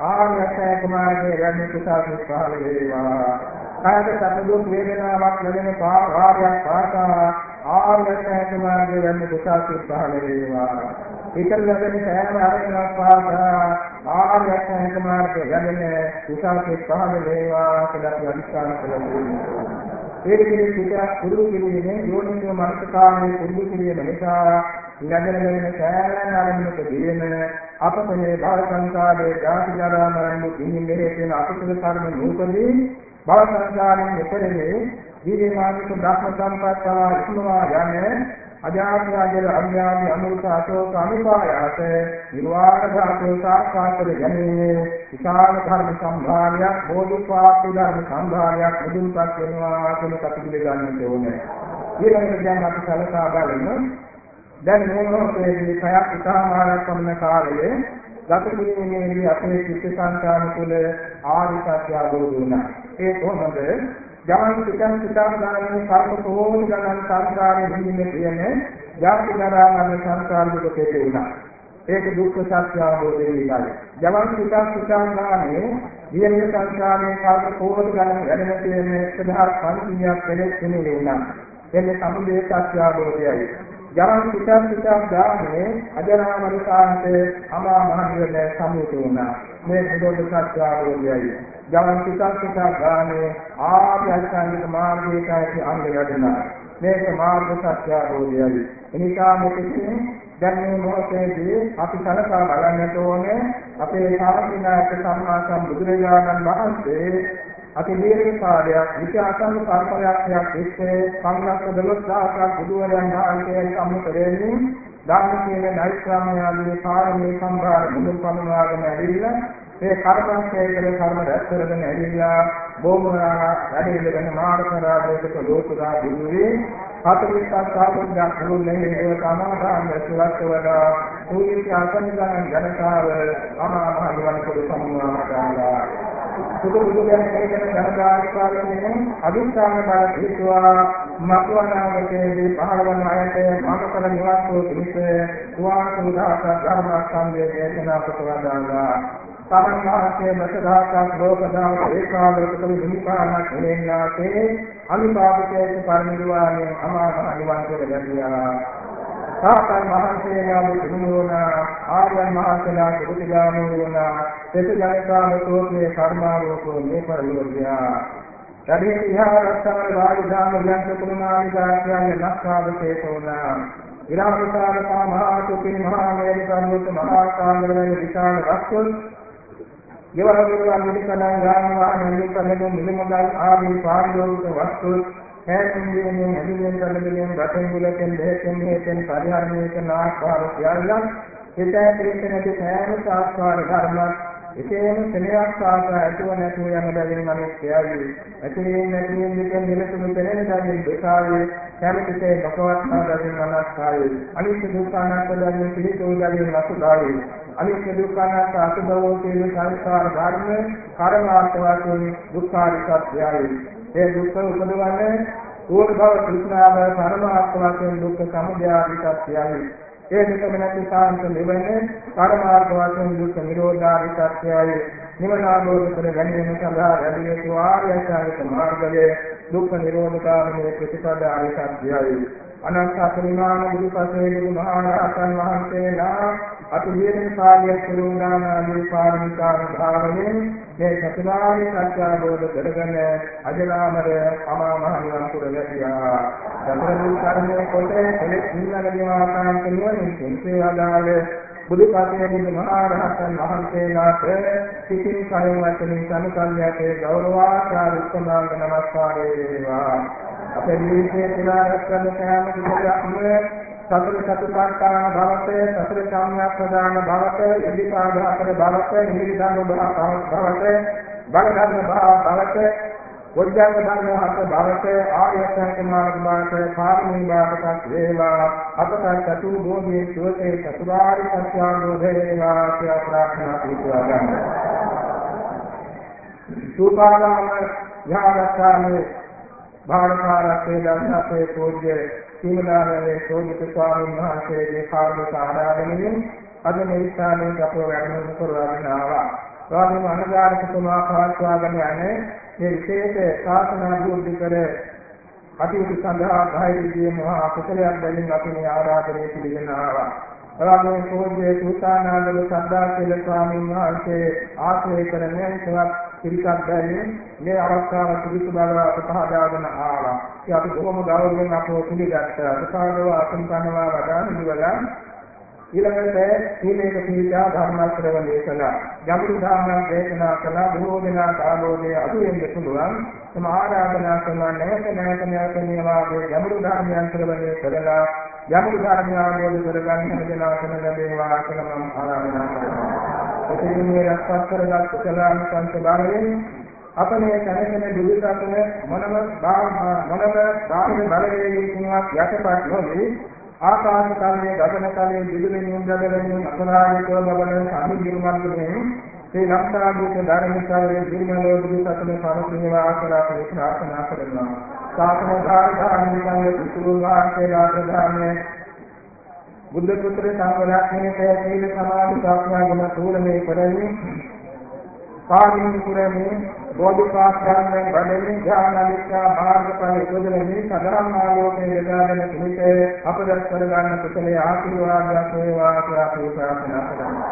ආර්ය අෂ්ටාංග මාර්ගයේ වැඩි කුසාසිත පහළ වේවා. කායක සතුට වේදනාවක් ලැබෙන ආර්ය පාද ආර්යසත්‍ය මාර්ගයේ යන්න කුසාසි පහළ වේවා. ඊතර ලැබෙන සෑම අරමුණක් පාසා ආර්යසත්‍ය මාර්ගයේ යන්න කුසාසි පහළ වේවා කියලා අපි අධිෂ්ඨාන කරගන්නවා. ඒක කෙනෙක් විතරක් පුරුදු කිරීමෙන් යෝනිසෝ මනසකාරයේ පුරුදු කිරීම නිසා ළඟන වෙන සෑම ආරම්භක දිවෙන අපතේ භව සංසාරයේ ජාති ජරා මරණ දුකින් මෙහෙතන අකුසල කර්ම නූපදී භව සංසාරයෙන් එතරේ දීර්ඝායුෂ බ්‍රහ්ම සම්පත්තා ඉක්මවා යන්නේ අජාත්‍යාජල අඥානි අනුරුත අශෝක අනුපායාස නිර්වාණ ධාතු සාක්ෂාත් කර ගැනීම විශාල ධර්ම සම්භාරයක් බෝධිපාක්ෂි ධර්ම සම්භාරයක් මුදුන්පත් වෙනවා කියන කටයුතු ගන්නට ඕනේ. ඊළඟට දැන් අපි සලකා බලමු. දැන් මේ මොහොතේදී කයක් ඉතාමාරක් පමණ කාලයේ ගත කිරීමේදී අපේ චිත්ත සංකාන තුළ ආරි සත්‍ය අවබෝධ වුණා. ඒ කොහොමද? ජාති පිටන් පිටන් ගානේ කර්ම කෝටි ගණන් සංස්කාරයේ හිමිනේ කියන ජාති ජරාමරණ සංස්කාර දුක තේරුණා. ඒක දුක්ඛ සත්‍ය අවබෝධ වෙන්නේ. ජවන් පිටන් පිටන් ගානේ දියණිය සංස්කාරයේ කර්ම කෝටි ගණන් වැඩෙන කියන 1500ක් කෙනෙක් කෙනේ වෙනවා. එන්නේ සමුදේ සත්‍ය අවබෝධයයි. ජවන් පිටන් පිටන් ගානේ අජරාමරණ සාන්තේ අමා මහ නිවන සම්මුත වුණා. මේ බුද්ධ සත්‍ය අවබෝධයයි. ජවන් ටිකක් ටිකක් ගානේ ආර්ය අෂ්ටාංගික මාර්ගයටයි අංග යදිනා මේක මාර්ග සත්‍ය අවබෝධයයි එනිසා මෙතෙකින් දැන් මේ මොහොතේදී අපි සලකා බලන්නට ඕනේ අපේ ශාස්ත්‍රනායක සම්මා සම්බුදුරජාණන් වහන්සේ අපි දීර්ඝ කාලයක් විචාසන කල්පයක් එක්කේ සංඝස්ස දලොස් දහසක් බුදුරජාණන් වහන්සේ සම්මුඛ වෙන්නේ ධර්ම කියන නෛෂ්ක්‍රාමයාගේ පාරමී සම්භාර මුදුන් පමුණවාගෙන ඇවිල්ලා ඒ කර්මස්සේ කර කර්ම රැස් කරගෙන ඇවිල්ලා බොමුණා වැඩිලගෙන මාර්ගරාජයකට ලෝකදා දුන්නේ හතරිස් සාසාවුද්දක් නුනේ ඒ සමාදාන සුලස්සවලා සූර්ය ආසනිකයන් ජනතාව අමාමහ නිවන් කොට සම්මානකාලා සුදු බුදු ගැන කියන ජනතාවකාරයෙන් අදිස්ථාන බල හේතුවා මතුවනාගතේදී පහළවන අයට මානකර නිවාස වූ පිණිස සුවාස උදාස ධර්ම සම්මේ දේශනා කොට වදාළා. තමන් වහන්සේ දසදහසක් ලෝකදාන ඒකාග්‍රකව නිපානක් වෙන්නාසේ අනිපාපකයේ පරිනිර්වාණය අමාමහ නිවන් කොට ලැබියා. සාතන් මහන්සියලා මුතුනුන ආර්යයන් මහන්සලා සුදුගාමී වුණා. සෙතජනකාම සෝත්‍රයේ කර්මාවෝකෝ මේ පරිලෝකියා. තදී විහාරස්ථාන රාජධාම යන්ත කුණාලිකායන් ලක්ඛාවකේතෝනා විරාමකාල මහා තුපි මහා මේරි කරුත් මහා කාන්දරේ විශාල රක්කුල් ගෙවල් ගෙවල් මුදිකණන් ගානවා නිලිකණෙන් නිලමුදල් ආදී පාරිලෝකික වස්තු හැමින් ඇදිනෙන් කරගෙන රටෙන් බුලෙන් දෙහෙන් මෙහෙන් පරිහරණය කරන ආකාර සියල්ලන් හිතේ පිළිපෙනදී සෑම සාස්කාර ධර්මයක් එසේම සෙනෙහක් සාසා ඇතුව නැතුව යන බැවින් අනුස්සයයි ඇතිරින් නැතිවෙන් දෙකෙන් නිලතුණු පෙනෙන බැවින් දෙකාවේ කැමතිසේ නොකවත් බැවින් අනස්සායි අනිත්‍ය දුක්ඛානාත්ම බැවින් පිළිතුරු බැවින් වසුදායි අනිත්‍ය දුක්ඛානාත්ම අසුභවෝ කියන සංස්කාර ධර්ම කර්මාර්ථ වශයෙන් දුක්ඛාරි සත්‍යයි ඒ දුක්ඛ උපදවන්නේ ඕන භව තෘෂ්ණාව පරමාර්ථ වශයෙන් දුක්ඛ සමුදය ආදී සත්‍යයි ඒ දෙකම නැති සාන්ත නිවනේ පරමාර්ථ වශයෙන් දුක්ඛ නිරෝධාරි සත්‍යය නිවන ආબોධ කර ගැනීම සඳහා වැඩි යුතු ආර්ය අෂ්ටාංගික මාර්ගයේ දුක්ඛ නිරෝධකාරී ප්‍රතිපදාරි සත්‍යයයි අනන්ත පරිමාණ බුදුපසේ බුදු මහා රහතන් වහන්සේලා අති දීර්ඝ කාලයක් කෙරුණාන ආදී පාරමිතා භාවයෙන් මේ චතුරාර්ය සත්‍ය අවබෝධ කරගෙන අජරාමර අමා මහ නිවන් පුර ගැටියා. සතරමින් කර්මයේ කොටේ කෙලෙස් නිලගෙන ආකාරයෙන් නිවනින් තෙන්සේ ආදාල බුදුපසේ බුදු මහා රහතන් වහන්සේලාට සිතින් කයින් වචනින් සමකල්යයේ ගෞරවාචාර උත්තමාංග නමස්කාරය වේවා. අපේ ජීවිතයේ පුරාරක් කරන සෑම කිසියක්ම සතර සතිපට්ඨාන භවතේ සතර සම්‍යක් ප්‍රදාන භවතේ ඉදිපාද අතර භවතේ නිවිධාන භවතේ බලධර්ම භවතේ වොජ්ජංග ධර්ම හත භවතේ ආයතනක මාර්ග මාර්ග පාරමී මාර්ගයක් වේවා අපට චතු බෝධියේ සුවසේ චතුරාර්ය සත්‍ය අවබෝධ වේවා කියලා ප්‍රාර්ථනා පිටුවා ගන්න. සූපානාම ඥානස්ථානයේ භාවනාරත්තේ දන්සපේ පූජ්‍ය සීමනාරේ සෝදිත ස්වාමීන් වහන්සේගේ කාර්මික ආරාධනෙන් අද මේ ස්ථානයේ අපව වැඩම කරවගෙන ආවා. ස්වාමීන් අනුගාමිකතුමා පවත්වාගෙන යන්නේ මේ විශේෂ ශාසන අභිවෘද්ධි කර කටයුතු සඳහා ධෛර්යය මහා කුසලයක් බැලින් අපි මේ ආරාධනය පිළිගෙන ආවා. එවැගේ පූජ්‍ය සූතානාගම සද්දා කියලා ස්වාමීන් වහන්සේ ආශ්‍රය කරන්නේ තවත් පිරිසක් බැලින් මේ අවස්ථාව පිළිසු බව අප පහදාගෙන ආවා. ඒ අපි බොහොම ගෞරවයෙන් අපව පිළිගත්තා. සකාරව අසම්පන්නවා වදාන ඉවලා ඊළඟට සීලේක පීඨා ධර්ම ශ්‍රවණය කළා. ගැඹුරු ධර්ම දේශනා කළා. බොහෝ දෙනා කාලෝදයේ අතුරෙන්න පුළුවන්. තම ආරාධනා කරන නැවත නැවත නැවත මේ වාගේ ගැඹුරු ධර්මයන් ශ්‍රවණය කළා. ගැඹුරු ධර්ම අවබෝධ කරගන්න හැම දෙනාටම ලැබේවා කියලා මම ආරාධනා කරනවා. එතෙන් මේ රක්ෂා කරගත් කුසලාන් සංස භාවයෙන් අපේ කනකන දුරුසතන මොනම මොනම බාහිර බලවේගයකින්වත් යටපත් නොවේ. ආකාශ කාලයේ ගගන කාලයේ විදුලි නින්දවලින් අපරාධිකව ලබන සම්පූර්ණවත්වයෙන් ශ්‍රී ලංකාදීක ධර්මචාරයේ දිනවල දුක සතනේ පරසේවා ආශ්‍රා ප්‍රාර්ථනා කරනවා. සාසන ධාර්මිකයන් කුසල වාක්‍යලා ප්‍රදානයේ බුද්ධ පුත්‍ර සංඝරත්නයේ සීල සමාධි ප්‍රඥා ගුණ තුලමේ කරමින් පාරිමි පුරමේ බෝධිපාක්ෂයන්ගෙන් වැඩෙමින් ඥානලිකා මාර්ගඵල ඉදෙමින් සතරම් ආලෝකයේ යදාගෙන පිහිටේ අපදස් කරගන්න කුසලයේ ආශිර්වාදයක් වේවා කියලා අපි ප්‍රාර්ථනා කරනවා.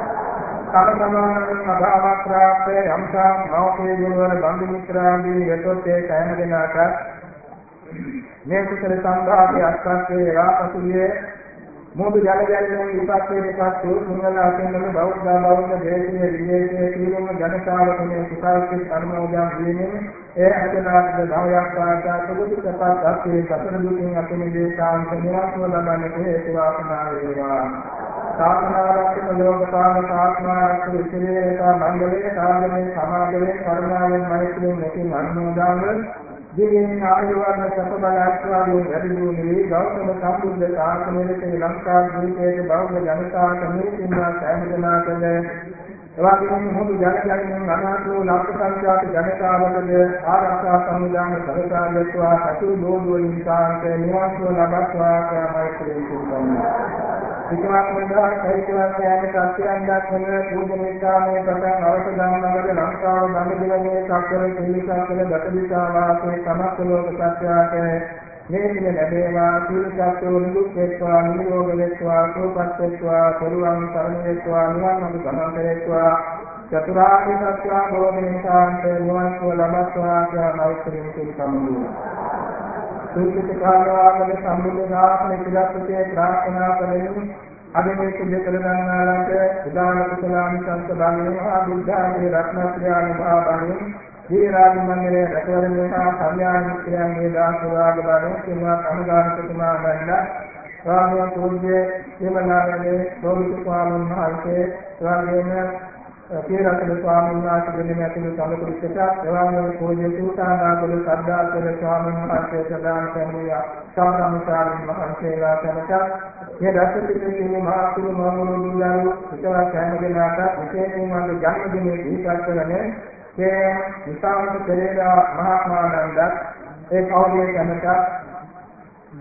සමසමාන සභාවක් ප්‍රාප්තේ යම්සා මෞඛේ ගුණවර බන්දු මිත්‍රාදී වෙතොත් ඒ කයන දෙනාට මේ කුසල සම්භාගයේ අස්කන්තේ රාපසුයේ මොහොත ජල ගැලෙන විපස්සයේ පස්සෝ සිංහල අසින්නම බෞද්ධ බෞද්ධ දේශීය විදේශීය සියලුම ජනතාවට මේ කුසල්කෙත් අනුමෝදන් වීමෙන් ඒ අදනාත් භවයක් පාසා සුදුසුකපත් අත්යේ සතර දුකින් අපේ දේශාන්ත නිරන්තර ලබන්නට හේතු වාසනා වේවා. සාසනාරක්ෂක ලෝකපාල සාත්මාරක්ෂක විශේෂ මණ්ඩලයේ සාධනේ සමාදලේ කරුණාවෙන් මෛත්‍රියෙන් මෙකින් අනුමෝදන් දිවෙන් ආයුර්වර්ණ සප බලාස්වාදී වැඩිදුනේ ගෞතම සම්බුද්ධ ශාසනයේ ශ්‍රී ලංකා දීපයේ බෞද්ධ ජනතාවට මේ සින්වා සෑමදනාකද එවාගෙම මොහොත ජනජනයෙන් අනාථ වූ ලක්ෂ සංඛ්‍යාත ජනතාවටද ආරක්ෂා සංවිධාන සරසාගත්වා සතු දෝදුවලින් සාන්ත නිවාසව ලබත්වා ක්‍රමයි ක්‍රියුතුම් විකමක් වේදා කයිකවන් යෑමට අත්‍යයන් දක්වන පූජනීකාමේ පටන් අවත දානවල ලංකාව බඳුගලේ සක්කර පිළිසක්කල දතදිසා වාසේ සමස්ත ලෝක සත්‍යයට මේ දින ලැබේවා සීල සත්‍යෝ නිදුක් වේත්වා නිරෝග වේත්වා සෝපත් වේත්වා පෙරුවන් සරණ වේත්වා නිවන් මඟ ගමන් කරේත්වා. චතුරාර්ය සත්‍ය අවබෝධයෙන් සාන්ත නිවන් සුව ලබත්වා කියලා මෛත්‍රියෙන් පිළිපමුණුවා සූචිත කාලවාගල සම්බුද්ධ ශාසන පිළිපැත්තේ ප්‍රාර්ථනා කරමින් අද මේ සිද්ධ කර ගන්නාලට උදාන කුසලාමි සංස භාගයේ මහා බුද්ධාගේ රත්නත්‍රාණ භාවයෙන් දීරාජ මන්දිරයේ රැකවරණය හා සම්මාන මිත්‍රයන්ගේ දාසවාග බලයෙන් සිනවා අනුගාමිකතුමා මණ්ඩල ස්වාමීන් පූජ්‍ය හේමනාරායනේ ලෝහිත ස්වාමීන් වහන්සේ ස්වාමීන් කේරකල ස්වාමීන් වහන්සේ දෙන්නේ ඇතුළු සමකුලිකට එවාගේ පූජ්‍ය සූතානාගල සද්ධාතර ස්වාමීන් වහන්සේ සදාන කරුණා සාරාමසාරින් මහන්සේලා සමට මේ රසපිටිනේ මහා කුරු මහමුණු දුන්නාරු හිතවා කෑමගෙනාට විශේෂයෙන් වගේ ජන්මදිනයේ දීපත් කරන්නේ මේ විසාවන්ත පෙරේරා මහත්මානන්දත් ඒ කවුරුේ සමට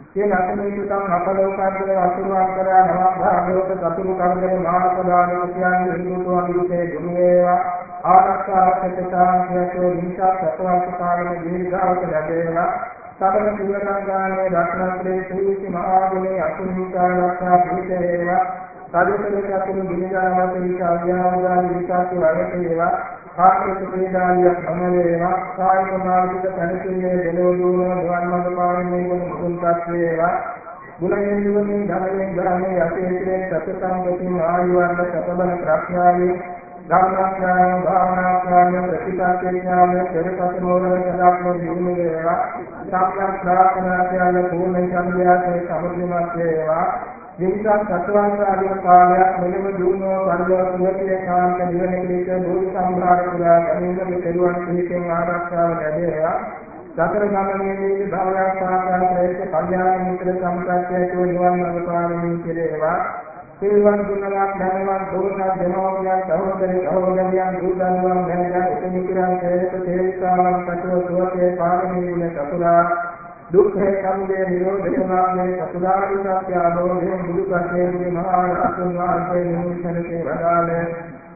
කියන අතමේතුතං අපලෝකාන්තර අසුරාන් කරා නවභාගවත සතුරු කරදර මහාපදාන කියන්නේ හිතුතුන් විසේ දුරු වේවා. ආරක්ෂාවකතාවකෝ නිසා සතවාස කාලේ දීර්ඝාවක ලැබේවා. සබන සූරකාංගානේ රත්නත්‍රේ සූචි මහාගුණේ අසුනිකාරක්ෂා පිහිට වේවා. සාධුකලේ අතුරු දිනජානවත විචා අව්‍යාවදාන විචාක වරතේවා කාර්යක ප්‍රේදාලියක් සමවේවා කායික මානසික තනතුනේ දෙලෝ දුන නිවන් මඟ පාරමී වන මුතුන්පත් වේවා. ගුණයෙන් නිවනින් ධර්මයෙන් ග්‍රහණය යටේතිරේ සත්‍යසංගතින් ආයුර්වර්ණ සතබල ප්‍රඥාවේ ධර්මාඥාන භාවනාඥාන ප්‍රතිපත්තිඥාන පෙරපත නෝරණ සදාත්ම දිනු වේවා. සම්ප්‍රාප්ත ප්‍රාර්ථනා කියන පූර්ණ සම්භාවයේ සමෘද්ධිමත් වේවා. විවිධ සත්වාංශාදී කාලයක් මෙලෙම දුනෝ පරිවර්තනයේ කාන්ත නිවන පිළික දෝෂ සම්භාර පුරා ගැනීම කෙරුවන් පිළිකෙන් ආරක්ෂාව ලැබේවා. සතර ගමනේදී භවයක් සාකච්ඡා ශ්‍රේෂ්ඨ කල්යාණ මිත්‍ර සම්ප්‍රත්‍යයෝ නිවන් මාර්ග පාරමී කෙරේවා. සිල්වන් ගුණවත් ධනවත් දුරසත් දෙමෝපියන් සහෝදරි සහෝදරියන් දුර්දන්වන් දැනගත් උතුමිකරන් ශ්‍රේෂ්ඨ තේරිකාවන් සතුව සුවසේ පාරමී ගුණ සතුරා දුක්ඛේ සමුදය නිරෝධ මාර්ගයේ චතුරාර්ය සත්‍ය අවබෝධයෙන් බුදු ප්‍රඥාවේ මහා රහතන් වහන්සේ නිමිතනකේ වදාළේ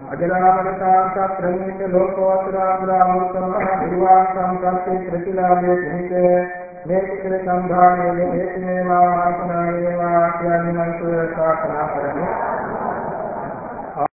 අජරාමරතා ප්‍රණීත ලෝකෝත්තර අග්‍රාමෘතම නිර්වාණ